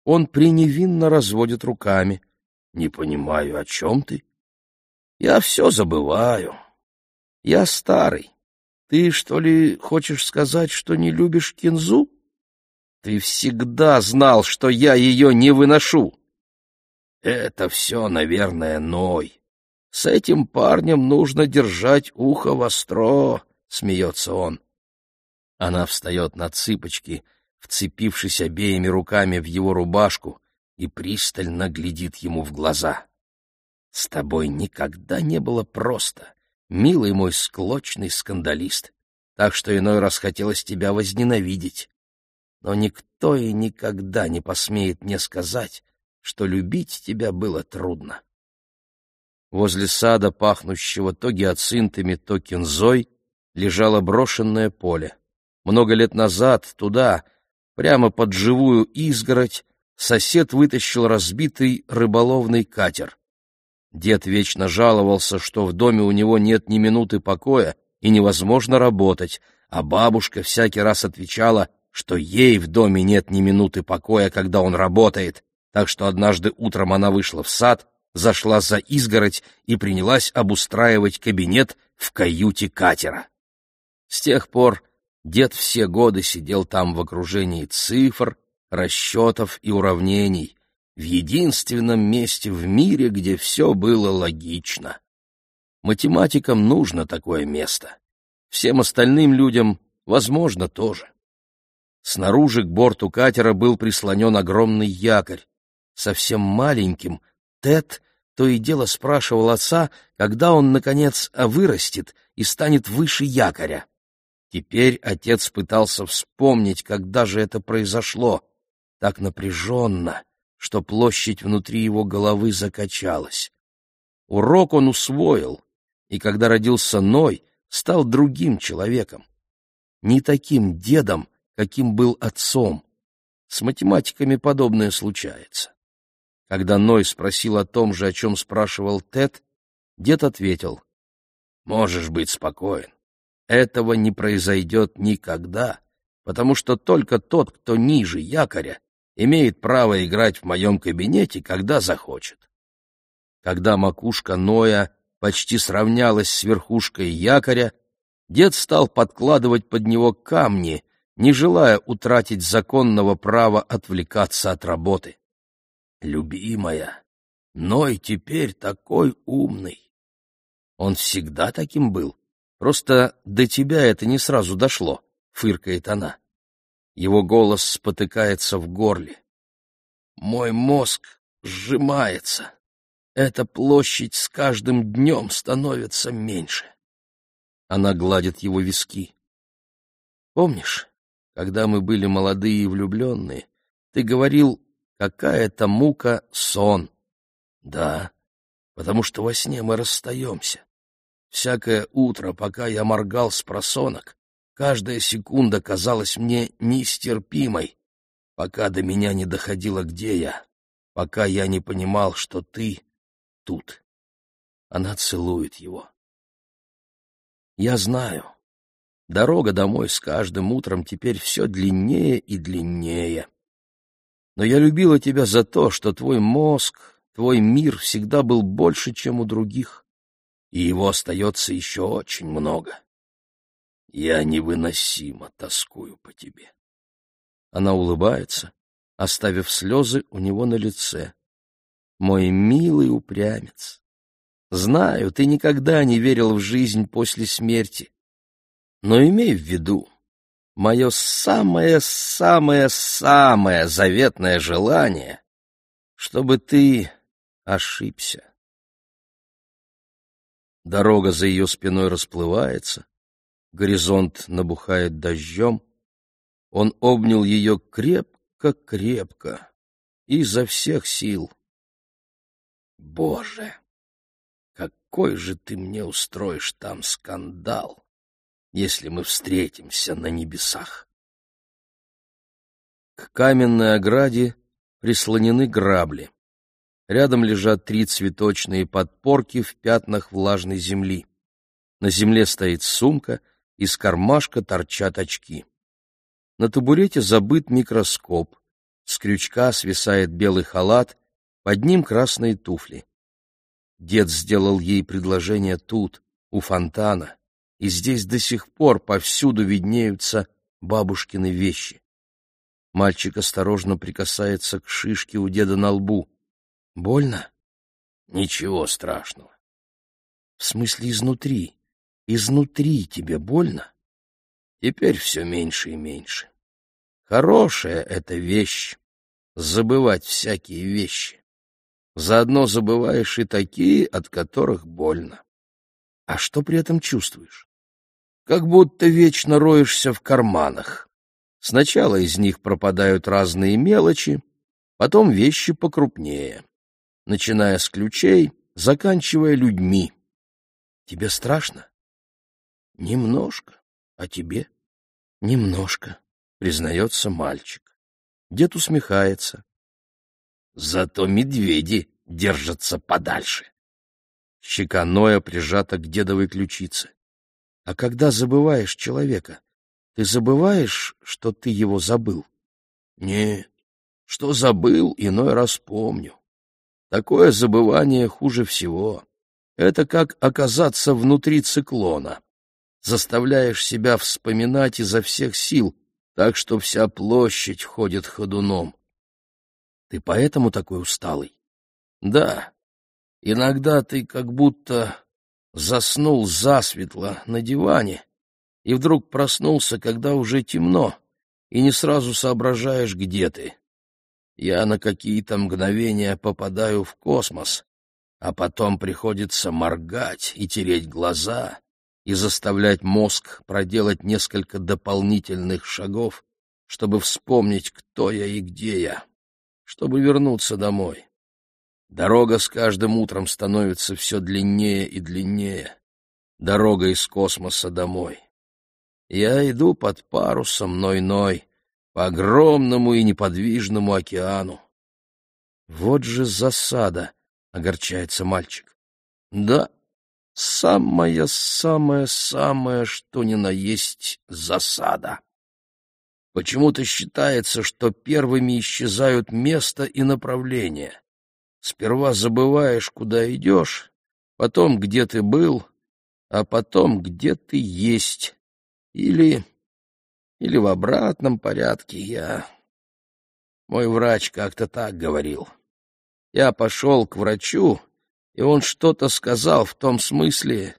Он преневинно разводит руками. Не понимаю, о чем ты? Я все забываю. Я старый. Ты, что ли, хочешь сказать, что не любишь кинзу? Ты всегда знал, что я ее не выношу. Это все, наверное, Ной. С этим парнем нужно держать ухо востро, — смеется он. Она встает на цыпочки, вцепившись обеими руками в его рубашку, и пристально глядит ему в глаза. «С тобой никогда не было просто, милый мой склочный скандалист, так что иной раз хотелось тебя возненавидеть. Но никто и никогда не посмеет мне сказать, что любить тебя было трудно». Возле сада, пахнущего то гиацинтами, то кинзой, лежало брошенное поле. Много лет назад туда, прямо под живую изгородь, сосед вытащил разбитый рыболовный катер. Дед вечно жаловался, что в доме у него нет ни минуты покоя и невозможно работать, а бабушка всякий раз отвечала, что ей в доме нет ни минуты покоя, когда он работает, так что однажды утром она вышла в сад, зашла за изгородь и принялась обустраивать кабинет в каюте катера. С тех пор Дед все годы сидел там в окружении цифр, расчетов и уравнений, в единственном месте в мире, где все было логично. Математикам нужно такое место. Всем остальным людям, возможно, тоже. Снаружи к борту катера был прислонен огромный якорь. Совсем маленьким Тед то и дело спрашивал отца, когда он, наконец, вырастет и станет выше якоря. Теперь отец пытался вспомнить, когда же это произошло, так напряженно, что площадь внутри его головы закачалась. Урок он усвоил, и когда родился Ной, стал другим человеком. Не таким дедом, каким был отцом. С математиками подобное случается. Когда Ной спросил о том же, о чем спрашивал Тед, дед ответил, «Можешь быть спокоен. Этого не произойдет никогда, потому что только тот, кто ниже якоря, имеет право играть в моем кабинете, когда захочет. Когда макушка Ноя почти сравнялась с верхушкой якоря, дед стал подкладывать под него камни, не желая утратить законного права отвлекаться от работы. «Любимая, Ной теперь такой умный!» «Он всегда таким был, просто до тебя это не сразу дошло», — фыркает она. Его голос спотыкается в горле. Мой мозг сжимается. Эта площадь с каждым днем становится меньше. Она гладит его виски. Помнишь, когда мы были молодые и влюбленные, ты говорил, какая-то мука — сон. Да, потому что во сне мы расстаемся. Всякое утро, пока я моргал с просонок, Каждая секунда казалась мне нестерпимой, пока до меня не доходило, где я, пока я не понимал, что ты тут. Она целует его. Я знаю. Дорога домой с каждым утром теперь все длиннее и длиннее. Но я любила тебя за то, что твой мозг, твой мир всегда был больше, чем у других, и его остается еще очень много. Я невыносимо тоскую по тебе. Она улыбается, оставив слезы у него на лице. Мой милый упрямец. Знаю, ты никогда не верил в жизнь после смерти. Но имей в виду, мое самое-самое-самое заветное желание, чтобы ты ошибся. Дорога за ее спиной расплывается, горизонт набухает дождем. Он обнял ее крепко-крепко, изо всех сил. Боже, какой же ты мне устроишь там скандал, если мы встретимся на небесах. К каменной ограде прислонены грабли. Рядом лежат три цветочные подпорки в пятнах влажной земли. На земле стоит сумка — из кармашка торчат очки. На табурете забыт микроскоп, с крючка свисает белый халат, под ним красные туфли. Дед сделал ей предложение тут, у фонтана, и здесь до сих пор повсюду виднеются бабушкины вещи. Мальчик осторожно прикасается к шишке у деда на лбу. Больно? Ничего страшного. В смысле изнутри? Изнутри тебе больно? Теперь все меньше и меньше. Хорошая эта вещь — забывать всякие вещи. Заодно забываешь и такие, от которых больно. А что при этом чувствуешь? Как будто вечно роешься в карманах. Сначала из них пропадают разные мелочи, потом вещи покрупнее, начиная с ключей, заканчивая людьми. Тебе страшно? Немножко. А тебе? Немножко, признается мальчик. Дед усмехается. Зато медведи держатся подальше. Щека Ноя прижата к дедовой ключице. А когда забываешь человека, ты забываешь, что ты его забыл? Нет, что забыл, иной раз помню. Такое забывание хуже всего. Это как оказаться внутри циклона заставляешь себя вспоминать изо всех сил, так что вся площадь ходит ходуном. Ты поэтому такой усталый? Да. Иногда ты как будто заснул засветло на диване и вдруг проснулся, когда уже темно, и не сразу соображаешь, где ты. Я на какие-то мгновения попадаю в космос, а потом приходится моргать и тереть глаза и заставлять мозг проделать несколько дополнительных шагов, чтобы вспомнить, кто я и где я, чтобы вернуться домой. Дорога с каждым утром становится все длиннее и длиннее. Дорога из космоса домой. Я иду под парусом Ной-Ной по огромному и неподвижному океану. Вот же засада, — огорчается мальчик. Да, самая-самая-самая, что ни на есть засада. Почему-то считается, что первыми исчезают место и направление. Сперва забываешь, куда идешь, потом, где ты был, а потом, где ты есть. Или... или в обратном порядке я... Мой врач как-то так говорил. Я пошел к врачу, и он что-то сказал в том смысле...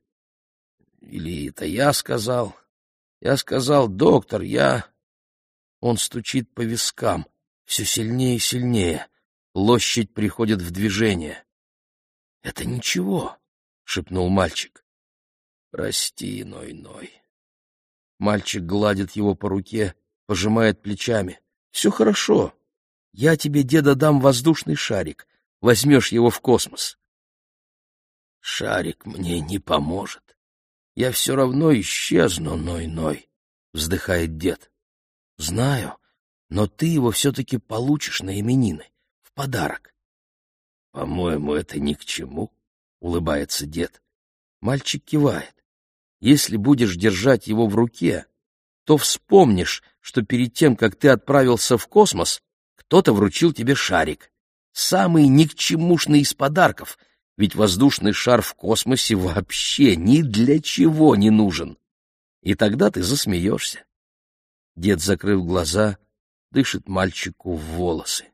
Или это я сказал? Я сказал, доктор, я... Он стучит по вискам, все сильнее и сильнее. Лощадь приходит в движение. — Это ничего, — шепнул мальчик. — Прости, Ной-Ной. Мальчик гладит его по руке, пожимает плечами. — Все хорошо. Я тебе, деда, дам воздушный шарик. Возьмешь его в космос. — Шарик мне не поможет. Я все равно исчезну, Ной-Ной, — вздыхает дед. — Знаю, но ты его все-таки получишь на именины, в подарок. — По-моему, это ни к чему, — улыбается дед. Мальчик кивает. Если будешь держать его в руке, то вспомнишь, что перед тем, как ты отправился в космос, кто-то вручил тебе шарик. Самый никчемушный из подарков, ведь воздушный шар в космосе вообще ни для чего не нужен. И тогда ты засмеешься. Дед, закрыв глаза, дышит мальчику в волосы.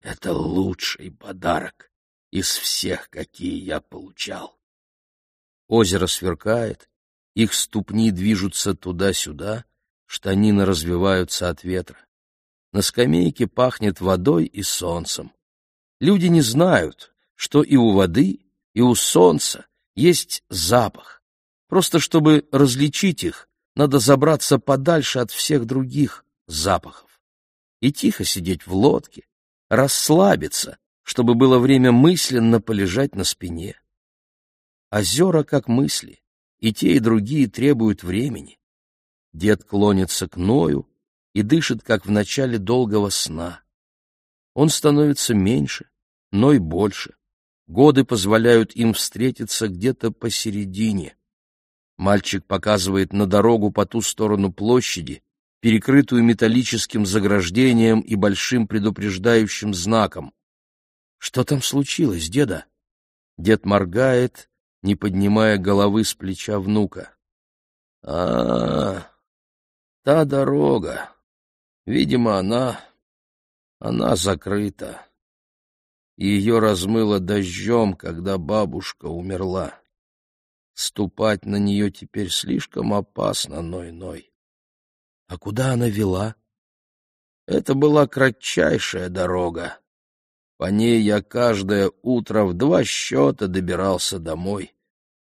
Это лучший подарок из всех, какие я получал. Озеро сверкает, их ступни движутся туда-сюда, штанины развиваются от ветра. На скамейке пахнет водой и солнцем. Люди не знают, что и у воды, и у солнца есть запах. Просто чтобы различить их, надо забраться подальше от всех других запахов. И тихо сидеть в лодке, расслабиться, чтобы было время мысленно полежать на спине. Озера как мысли, и те, и другие требуют времени. Дед клонится к Ною и дышит, как в начале долгого сна. Он становится меньше, Ной больше. Годы позволяют им встретиться где-то посередине. Мальчик показывает на дорогу по ту сторону площади, перекрытую металлическим заграждением и большим предупреждающим знаком. — Что там случилось, деда? Дед моргает не поднимая головы с плеча внука. — А, та дорога. Видимо, она... она закрыта. Ее размыло дождем, когда бабушка умерла. Ступать на нее теперь слишком опасно, Ной-Ной. А куда она вела? Это была кратчайшая дорога. По ней я каждое утро в два счета добирался домой.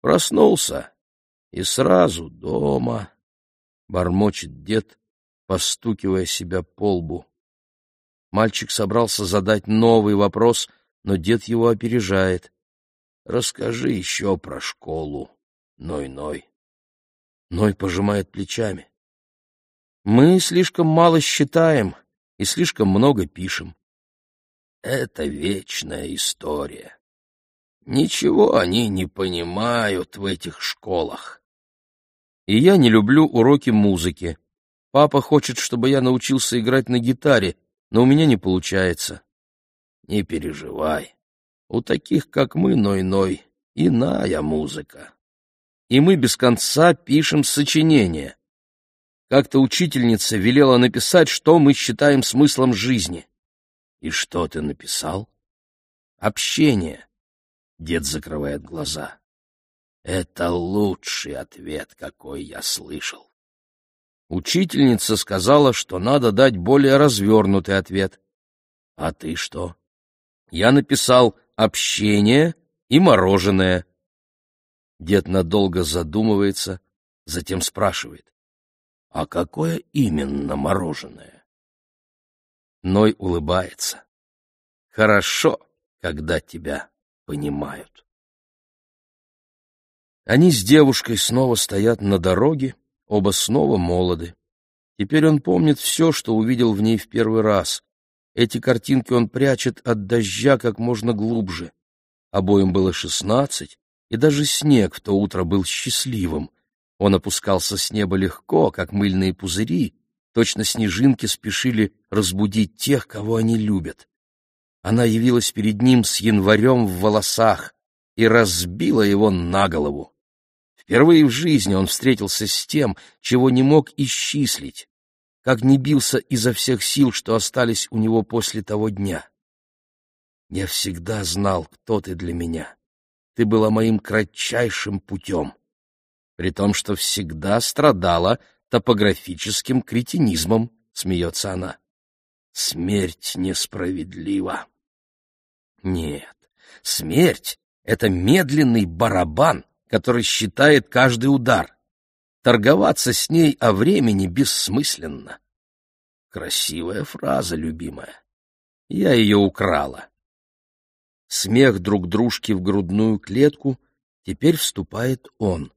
Проснулся и сразу дома, — бормочет дед, постукивая себя по лбу. Мальчик собрался задать новый вопрос, но дед его опережает. — Расскажи еще про школу, Ной-Ной. Ной пожимает плечами. — Мы слишком мало считаем и слишком много пишем. Это вечная история. Ничего они не понимают в этих школах. И я не люблю уроки музыки. Папа хочет, чтобы я научился играть на гитаре, но у меня не получается. Не переживай. У таких, как мы, Ной-Ной, иная музыка. И мы без конца пишем сочинения. Как-то учительница велела написать, что мы считаем смыслом жизни. И что ты написал? Общение. Дед закрывает глаза. Это лучший ответ, какой я слышал. Учительница сказала, что надо дать более развернутый ответ. А ты что? Я написал «общение» и мороженое. Дед надолго задумывается, затем спрашивает. А какое именно мороженое? Ной улыбается. Хорошо, когда тебя понимают. Они с девушкой снова стоят на дороге, оба снова молоды. Теперь он помнит все, что увидел в ней в первый раз. Эти картинки он прячет от дождя как можно глубже. Обоим было шестнадцать, и даже снег в то утро был счастливым. Он опускался с неба легко, как мыльные пузыри, точно снежинки спешили разбудить тех, кого они любят. Она явилась перед ним с январем в волосах и разбила его на голову. Впервые в жизни он встретился с тем, чего не мог исчислить, как не бился изо всех сил, что остались у него после того дня. Я всегда знал, кто ты для меня. Ты была моим кратчайшим путем, при том, что всегда страдала топографическим кретинизмом, смеется она. Смерть несправедлива. Нет, смерть — это медленный барабан, который считает каждый удар. Торговаться с ней о времени бессмысленно. Красивая фраза, любимая. Я ее украла смех друг дружки в грудную клетку, теперь вступает он.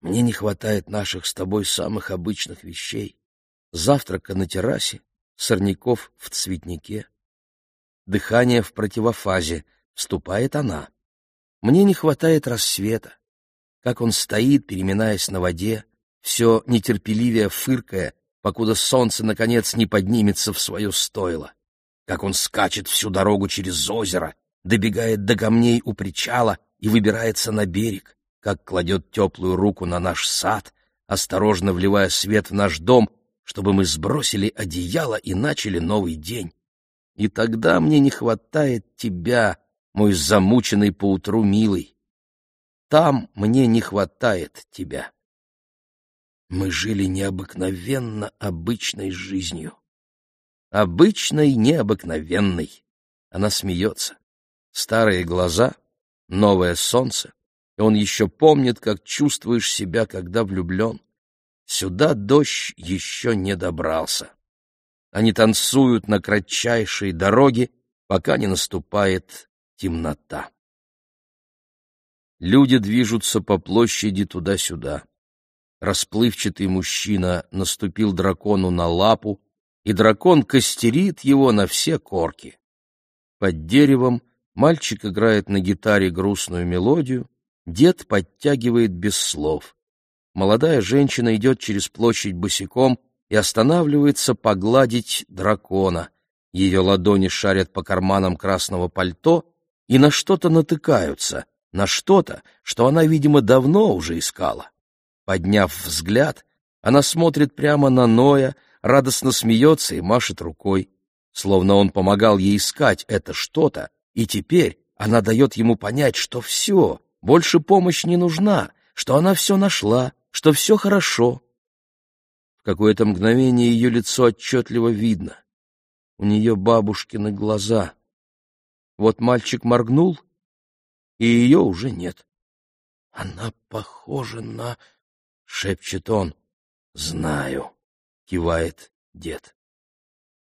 Мне не хватает наших с тобой самых обычных вещей. Завтрака на террасе, сорняков в цветнике. Дыхание в противофазе, вступает она. Мне не хватает рассвета. Как он стоит, переминаясь на воде, все нетерпеливее фыркая, покуда солнце, наконец, не поднимется в свое стойло. Как он скачет всю дорогу через озеро, добегает до камней у причала и выбирается на берег, как кладет теплую руку на наш сад, осторожно вливая свет в наш дом, чтобы мы сбросили одеяло и начали новый день. И тогда мне не хватает тебя, мой замученный поутру милый. Там мне не хватает тебя. Мы жили необыкновенно обычной жизнью. Обычной, необыкновенной. Она смеется старые глаза, новое солнце, и он еще помнит, как чувствуешь себя, когда влюблен. Сюда дождь еще не добрался. Они танцуют на кратчайшей дороге, пока не наступает темнота. Люди движутся по площади туда-сюда. Расплывчатый мужчина наступил дракону на лапу, и дракон костерит его на все корки. Под деревом — Мальчик играет на гитаре грустную мелодию, дед подтягивает без слов. Молодая женщина идет через площадь босиком и останавливается погладить дракона. Ее ладони шарят по карманам красного пальто и на что-то натыкаются, на что-то, что она, видимо, давно уже искала. Подняв взгляд, она смотрит прямо на Ноя, радостно смеется и машет рукой, словно он помогал ей искать это что-то, и теперь она дает ему понять, что все, больше помощь не нужна, что она все нашла, что все хорошо. В какое-то мгновение ее лицо отчетливо видно. У нее бабушкины глаза. Вот мальчик моргнул, и ее уже нет. Она похожа на... — шепчет он. — Знаю, — кивает дед.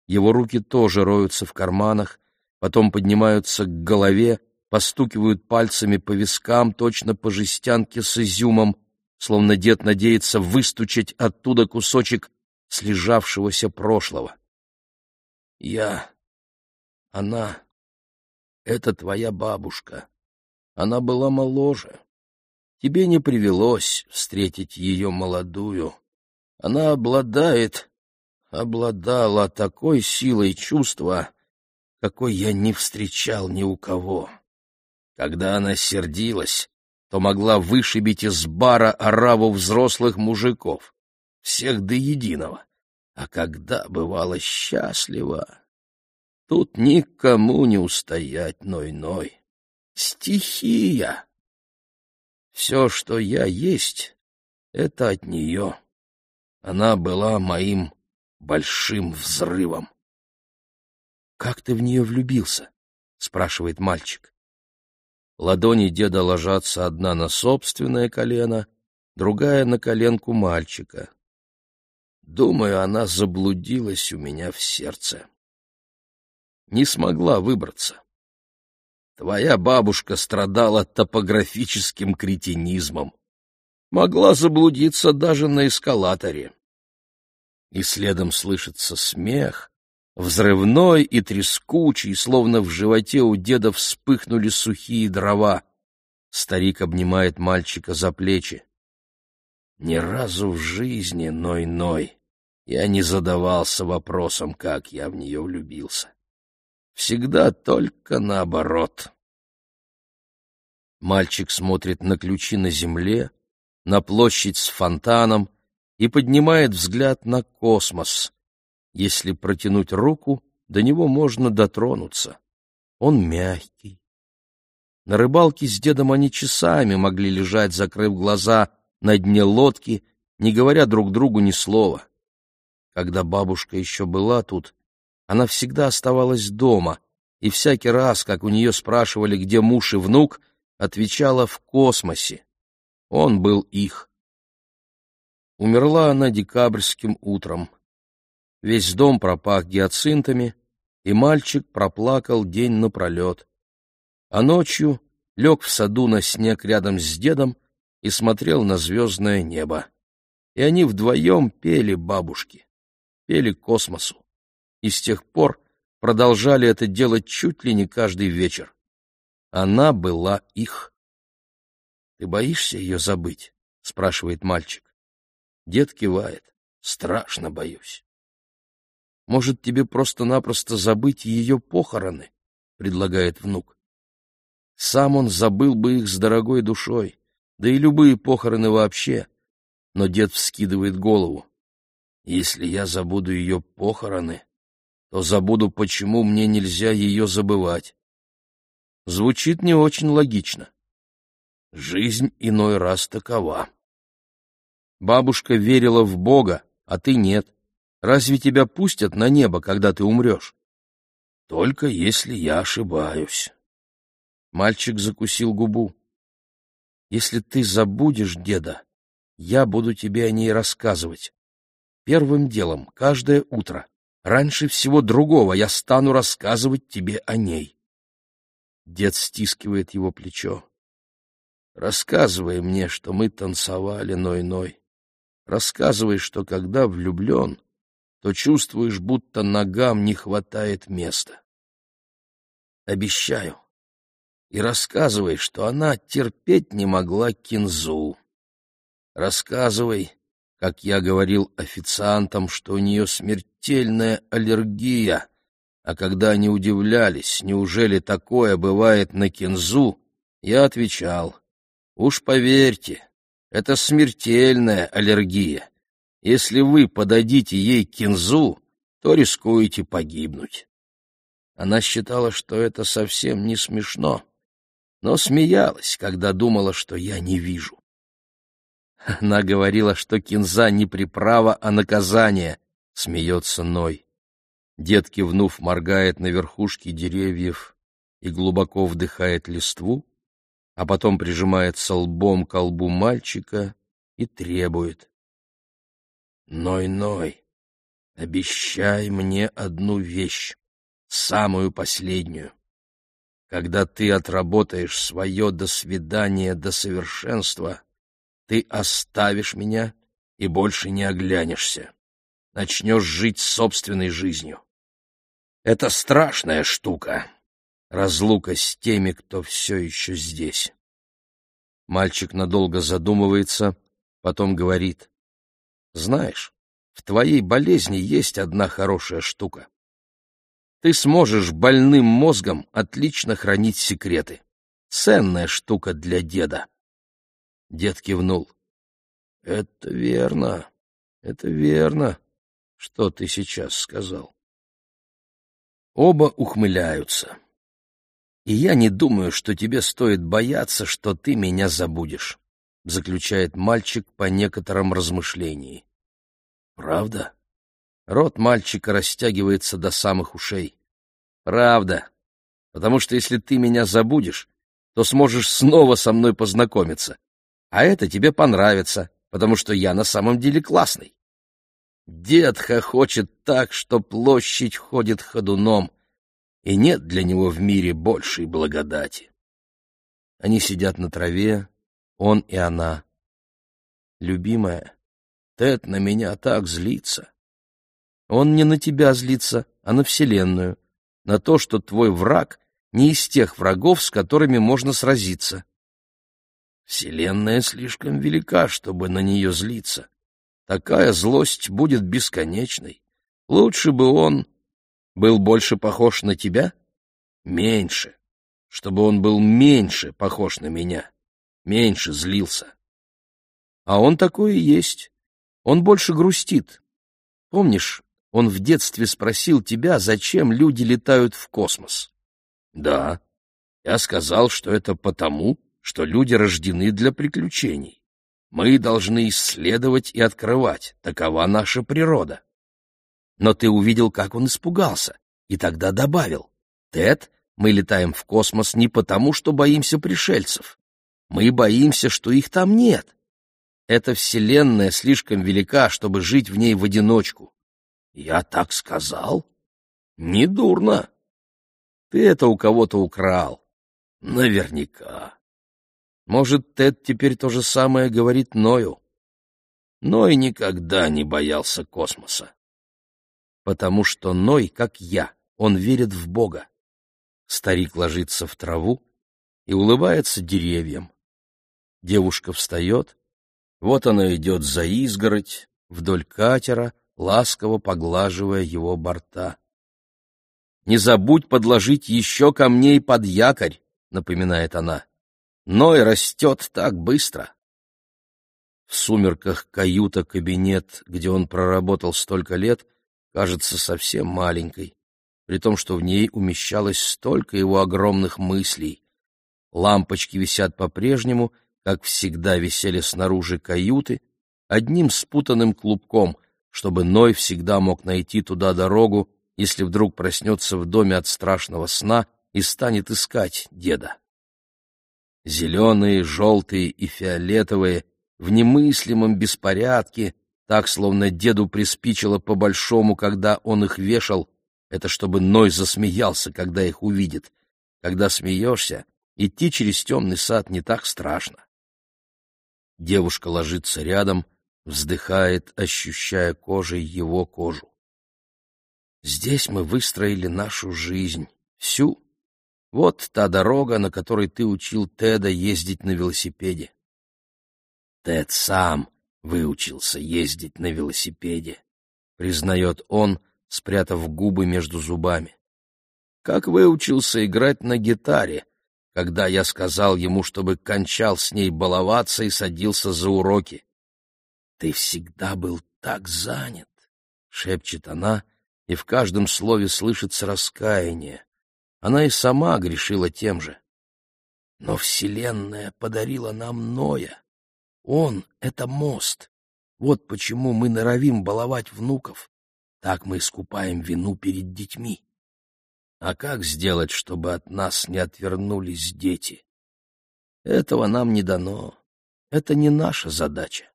Его руки тоже роются в карманах, потом поднимаются к голове, постукивают пальцами по вискам, точно по жестянке с изюмом, словно дед надеется выстучить оттуда кусочек слежавшегося прошлого. Я... Она... Это твоя бабушка. Она была моложе. Тебе не привелось встретить ее молодую. Она обладает, обладала такой силой чувства, какой я не встречал ни у кого. Когда она сердилась, то могла вышибить из бара ораву взрослых мужиков, всех до единого. А когда бывала счастлива, тут никому не устоять ной-ной. Стихия! Все, что я есть, это от нее. Она была моим большим взрывом. «Как ты в нее влюбился?» — спрашивает мальчик. Ладони деда ложатся одна на собственное колено, другая на коленку мальчика. Думаю, она заблудилась у меня в сердце. Не смогла выбраться. Твоя бабушка страдала топографическим кретинизмом. Могла заблудиться даже на эскалаторе. И следом слышится смех, взрывной и трескучий, словно в животе у деда вспыхнули сухие дрова. Старик обнимает мальчика за плечи. Ни разу в жизни, Ной-Ной, я не задавался вопросом, как я в нее влюбился. Всегда только наоборот. Мальчик смотрит на ключи на земле, на площадь с фонтаном и поднимает взгляд на космос. Если протянуть руку, до него можно дотронуться. Он мягкий. На рыбалке с дедом они часами могли лежать, закрыв глаза, на дне лодки, не говоря друг другу ни слова. Когда бабушка еще была тут, она всегда оставалась дома, и всякий раз, как у нее спрашивали, где муж и внук, отвечала в космосе. Он был их. Умерла она декабрьским утром. Весь дом пропах гиацинтами, и мальчик проплакал день напролет. А ночью лег в саду на снег рядом с дедом и смотрел на звездное небо. И они вдвоем пели бабушки, пели космосу. И с тех пор продолжали это делать чуть ли не каждый вечер. Она была их. — Ты боишься ее забыть? — спрашивает мальчик. Дед кивает. — Страшно боюсь. — Может, тебе просто-напросто забыть ее похороны? — предлагает внук. Сам он забыл бы их с дорогой душой да и любые похороны вообще. Но дед вскидывает голову. Если я забуду ее похороны, то забуду, почему мне нельзя ее забывать. Звучит не очень логично. Жизнь иной раз такова. Бабушка верила в Бога, а ты нет. Разве тебя пустят на небо, когда ты умрешь? Только если я ошибаюсь. Мальчик закусил губу. Если ты забудешь деда, я буду тебе о ней рассказывать. Первым делом, каждое утро, раньше всего другого, я стану рассказывать тебе о ней. Дед стискивает его плечо. Рассказывай мне, что мы танцевали ной-ной. Рассказывай, что когда влюблен, то чувствуешь, будто ногам не хватает места. Обещаю, и рассказывай, что она терпеть не могла кинзу. Рассказывай, как я говорил официантам, что у нее смертельная аллергия, а когда они удивлялись, неужели такое бывает на кинзу, я отвечал, уж поверьте, это смертельная аллергия. Если вы подадите ей кинзу, то рискуете погибнуть. Она считала, что это совсем не смешно но смеялась, когда думала, что я не вижу. Она говорила, что кинза не приправа, а наказание, — смеется Ной. Дед, кивнув, моргает на верхушки деревьев и глубоко вдыхает листву, а потом прижимается лбом к лбу мальчика и требует. «Ной-Ной, обещай мне одну вещь, самую последнюю. Когда ты отработаешь свое до свидания до совершенства, ты оставишь меня и больше не оглянешься. Начнешь жить собственной жизнью. Это страшная штука — разлука с теми, кто все еще здесь. Мальчик надолго задумывается, потом говорит. Знаешь, в твоей болезни есть одна хорошая штука ты сможешь больным мозгом отлично хранить секреты. Ценная штука для деда. Дед кивнул. — Это верно, это верно, что ты сейчас сказал. Оба ухмыляются. И я не думаю, что тебе стоит бояться, что ты меня забудешь, заключает мальчик по некотором размышлении. Правда? Рот мальчика растягивается до самых ушей. Правда. Потому что если ты меня забудешь, то сможешь снова со мной познакомиться. А это тебе понравится, потому что я на самом деле классный. Дед хохочет так, что площадь ходит ходуном, и нет для него в мире большей благодати. Они сидят на траве, он и она. Любимая, Тед на меня так злится. Он не на тебя злится, а на Вселенную, на то, что твой враг не из тех врагов, с которыми можно сразиться. Вселенная слишком велика, чтобы на нее злиться. Такая злость будет бесконечной. Лучше бы он был больше похож на тебя? Меньше. Чтобы он был меньше похож на меня. Меньше злился. А он такой и есть. Он больше грустит. Помнишь, он в детстве спросил тебя, зачем люди летают в космос? Да. Я сказал, что это потому, что люди рождены для приключений. Мы должны исследовать и открывать, такова наша природа. Но ты увидел, как он испугался, и тогда добавил, «Тед, мы летаем в космос не потому, что боимся пришельцев. Мы боимся, что их там нет. Эта вселенная слишком велика, чтобы жить в ней в одиночку. Я так сказал? Недурно. Ты это у кого-то украл. Наверняка. Может, Тед теперь то же самое говорит Ною. Ной никогда не боялся космоса. Потому что Ной, как я, он верит в Бога. Старик ложится в траву и улыбается деревьям. Девушка встает, вот она идет за изгородь, вдоль катера, ласково поглаживая его борта. «Не забудь подложить еще камней под якорь», — напоминает она. «Ной растет так быстро». В сумерках каюта-кабинет, где он проработал столько лет, кажется совсем маленькой, при том, что в ней умещалось столько его огромных мыслей. Лампочки висят по-прежнему, как всегда висели снаружи каюты, одним спутанным клубком — чтобы Ной всегда мог найти туда дорогу, если вдруг проснется в доме от страшного сна и станет искать деда. Зеленые, желтые и фиолетовые, в немыслимом беспорядке, так, словно деду приспичило по-большому, когда он их вешал, это чтобы Ной засмеялся, когда их увидит. Когда смеешься, идти через темный сад не так страшно. Девушка ложится рядом, вздыхает, ощущая кожей его кожу. Здесь мы выстроили нашу жизнь, всю. Вот та дорога, на которой ты учил Теда ездить на велосипеде. Тед сам выучился ездить на велосипеде, признает он, спрятав губы между зубами. Как выучился играть на гитаре, когда я сказал ему, чтобы кончал с ней баловаться и садился за уроки. «Ты всегда был так занят», — шепчет она, и в каждом слове слышится раскаяние. Она и сама грешила тем же. Но Вселенная подарила нам Ноя. Он — это мост. Вот почему мы норовим баловать внуков. Так мы искупаем вину перед детьми. А как сделать, чтобы от нас не отвернулись дети? Этого нам не дано. Это не наша задача.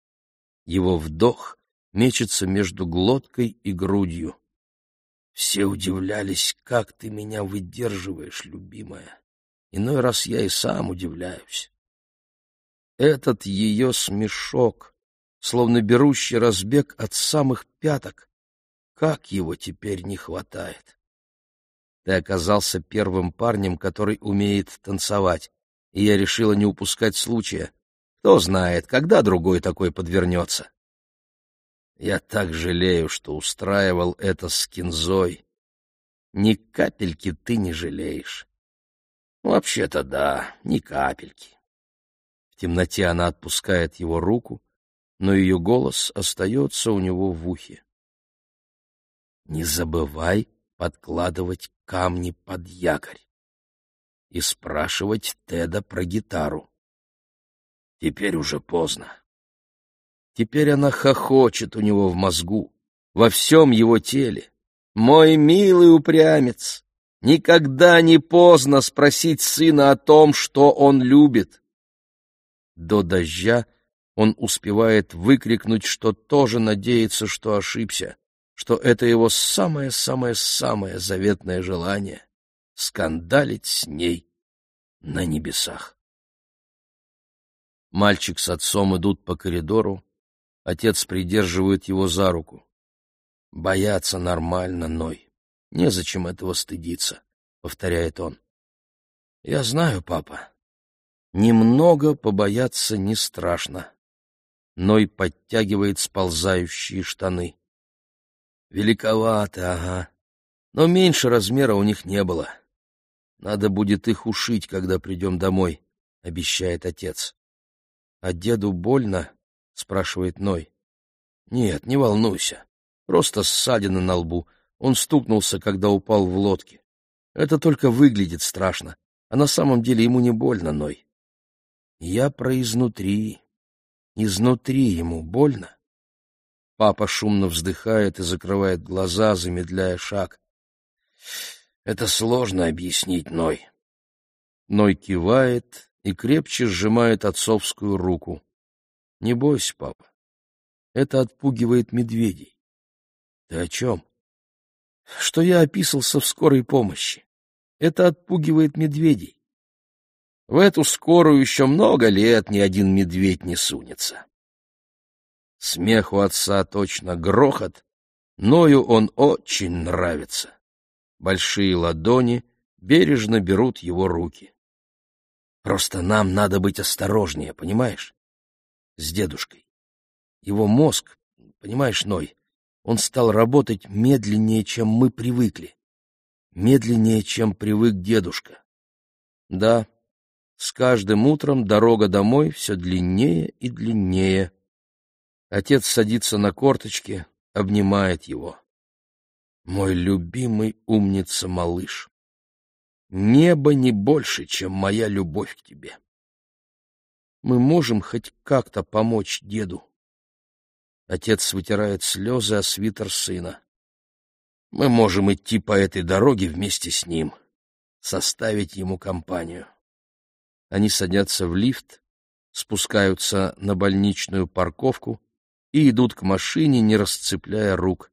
Его вдох мечется между глоткой и грудью. Все удивлялись, как ты меня выдерживаешь, любимая. Иной раз я и сам удивляюсь. Этот ее смешок, словно берущий разбег от самых пяток, как его теперь не хватает. Ты оказался первым парнем, который умеет танцевать, и я решила не упускать случая. Кто знает, когда другой такой подвернется. Я так жалею, что устраивал это с Кинзой. Ни капельки ты не жалеешь. Вообще-то да, ни капельки. В темноте она отпускает его руку, но ее голос остается у него в ухе. Не забывай подкладывать камни под якорь и спрашивать Теда про гитару. Теперь уже поздно. Теперь она хохочет у него в мозгу, во всем его теле. Мой милый упрямец, Никогда не поздно спросить сына о том, что он любит. До дождя он успевает выкрикнуть, что тоже надеется, что ошибся, что это его самое-самое-самое заветное желание — скандалить с ней на небесах. Мальчик с отцом идут по коридору, отец придерживает его за руку. Бояться нормально, Ной. Незачем этого стыдиться, — повторяет он. Я знаю, папа. Немного побояться не страшно. Ной подтягивает сползающие штаны. Великовато, ага. Но меньше размера у них не было. Надо будет их ушить, когда придем домой, — обещает отец. — А деду больно? — спрашивает Ной. — Нет, не волнуйся. Просто ссадина на лбу. Он стукнулся, когда упал в лодке. Это только выглядит страшно, а на самом деле ему не больно, Ной. Я про изнутри. Изнутри ему больно? Папа шумно вздыхает и закрывает глаза, замедляя шаг. Это сложно объяснить, Ной. Ной кивает и крепче сжимает отцовскую руку. Не бойся, папа. Это отпугивает медведей. Ты о чем? Что я описался в скорой помощи. Это отпугивает медведей. В эту скорую еще много лет ни один медведь не сунется. Смех у отца точно грохот, Ною он очень нравится. Большие ладони бережно берут его руки. Просто нам надо быть осторожнее, понимаешь? С дедушкой. Его мозг, понимаешь, Ной, он стал работать медленнее, чем мы привыкли. Медленнее, чем привык дедушка. Да, с каждым утром дорога домой все длиннее и длиннее. Отец садится на корточки, обнимает его. Мой любимый умница-малыш. Небо не больше, чем моя любовь к тебе. Мы можем хоть как-то помочь деду. Отец вытирает слезы о свитер сына. Мы можем идти по этой дороге вместе с ним, составить ему компанию. Они садятся в лифт, спускаются на больничную парковку и идут к машине, не расцепляя рук.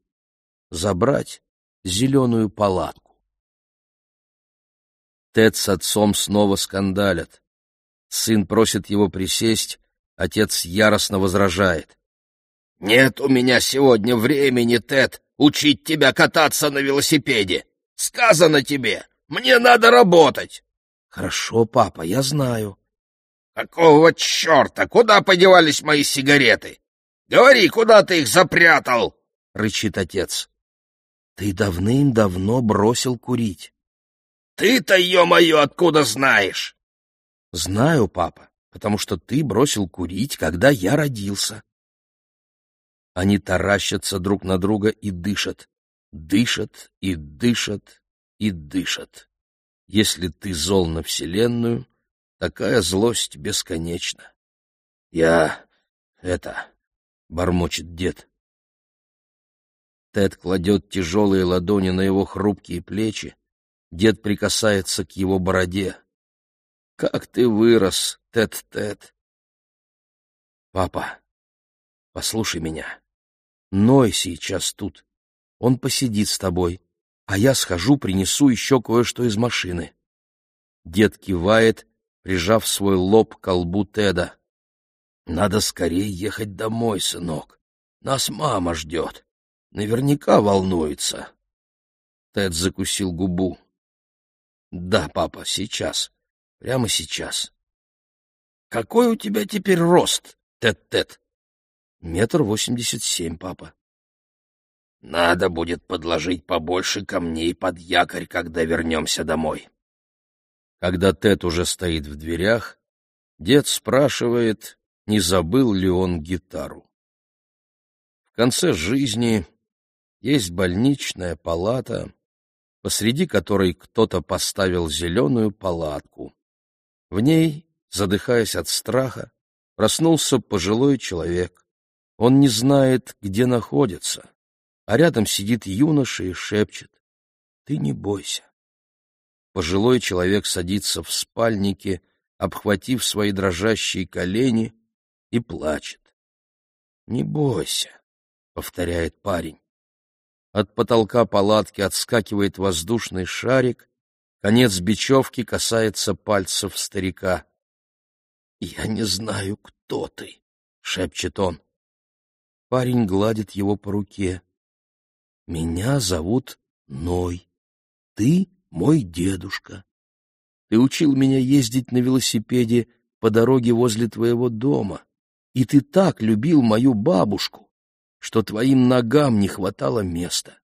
Забрать зеленую палатку. Тед с отцом снова скандалят. Сын просит его присесть, отец яростно возражает. «Нет у меня сегодня времени, Тед, учить тебя кататься на велосипеде. Сказано тебе, мне надо работать». «Хорошо, папа, я знаю». «Какого черта? Куда подевались мои сигареты? Говори, куда ты их запрятал?» — рычит отец. «Ты давным-давно бросил курить». «Ты-то, ё-моё, откуда знаешь?» «Знаю, папа, потому что ты бросил курить, когда я родился». Они таращатся друг на друга и дышат. Дышат и дышат и дышат. Если ты зол на Вселенную, такая злость бесконечна. Я... это... — бормочет дед. Тед кладет тяжелые ладони на его хрупкие плечи. Дед прикасается к его бороде. «Как ты вырос, Тед-Тед!» «Папа, послушай меня. Ной сейчас тут. Он посидит с тобой, а я схожу, принесу еще кое-что из машины. Дед кивает, прижав свой лоб к лбу Теда. Надо скорее ехать домой, сынок. Нас мама ждет. Наверняка волнуется. Тед закусил губу. Да, папа, сейчас. Прямо сейчас. Какой у тебя теперь рост, Тед-Тед? Метр восемьдесят семь, папа. Надо будет подложить побольше камней под якорь, когда вернемся домой. Когда Тед уже стоит в дверях, дед спрашивает, не забыл ли он гитару. В конце жизни есть больничная палата, посреди которой кто-то поставил зеленую палатку. В ней, задыхаясь от страха, проснулся пожилой человек. Он не знает, где находится, а рядом сидит юноша и шепчет. Ты не бойся, пожилой человек садится в спальнике, обхватив свои дрожащие колени, и плачет. «Не бойся», — повторяет парень. От потолка палатки отскакивает воздушный шарик, конец бечевки касается пальцев старика. «Я не знаю, кто ты», — шепчет он. Парень гладит его по руке. «Меня зовут Ной. Ты мой дедушка. Ты учил меня ездить на велосипеде по дороге возле твоего дома, и ты так любил мою бабушку, что твоим ногам не хватало места.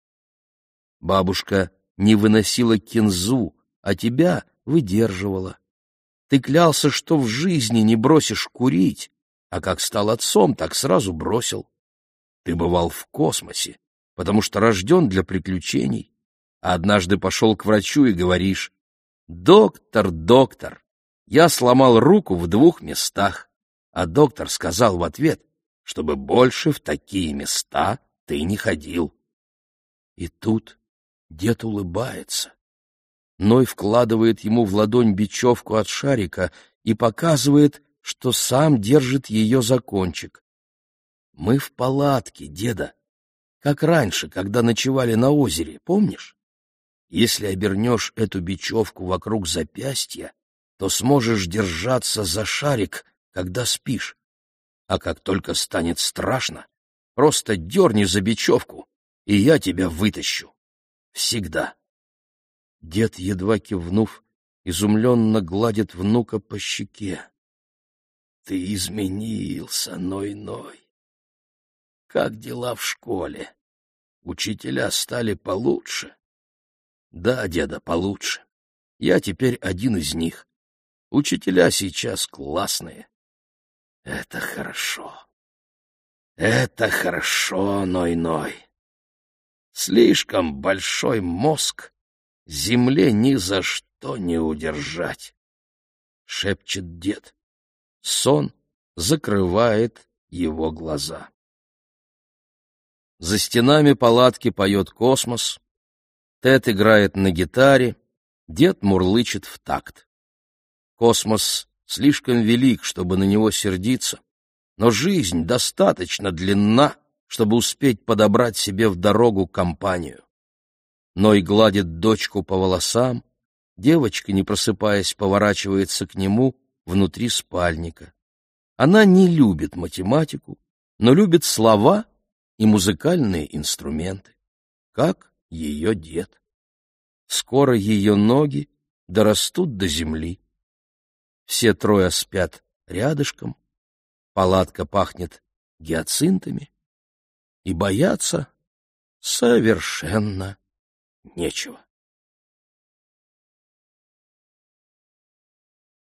Бабушка не выносила кинзу, а тебя выдерживала. Ты клялся, что в жизни не бросишь курить, а как стал отцом, так сразу бросил. Ты бывал в космосе, потому что рожден для приключений, а однажды пошел к врачу и говоришь, «Доктор, доктор, я сломал руку в двух местах», а доктор сказал в ответ, чтобы больше в такие места ты не ходил. И тут дед улыбается. Ной вкладывает ему в ладонь бечевку от шарика и показывает, что сам держит ее за кончик. Мы в палатке, деда, как раньше, когда ночевали на озере, помнишь? Если обернешь эту бечевку вокруг запястья, то сможешь держаться за шарик, когда спишь. А как только станет страшно, просто дерни за бечевку, и я тебя вытащу. Всегда. Дед, едва кивнув, изумленно гладит внука по щеке. Ты изменился, Ной-Ной. Как дела в школе? Учителя стали получше? Да, деда, получше. Я теперь один из них. Учителя сейчас классные. Это хорошо. Это хорошо, Ной-Ной. Слишком большой мозг земле ни за что не удержать, — шепчет дед. Сон закрывает его глаза. За стенами палатки поет космос, Тед играет на гитаре, дед мурлычет в такт. Космос слишком велик, чтобы на него сердиться, но жизнь достаточно длинна, чтобы успеть подобрать себе в дорогу компанию. Ной гладит дочку по волосам, девочка, не просыпаясь, поворачивается к нему внутри спальника. Она не любит математику, но любит слова и музыкальные инструменты, как ее дед. Скоро ее ноги дорастут до земли. Все трое спят рядышком, палатка пахнет гиацинтами, и бояться совершенно нечего.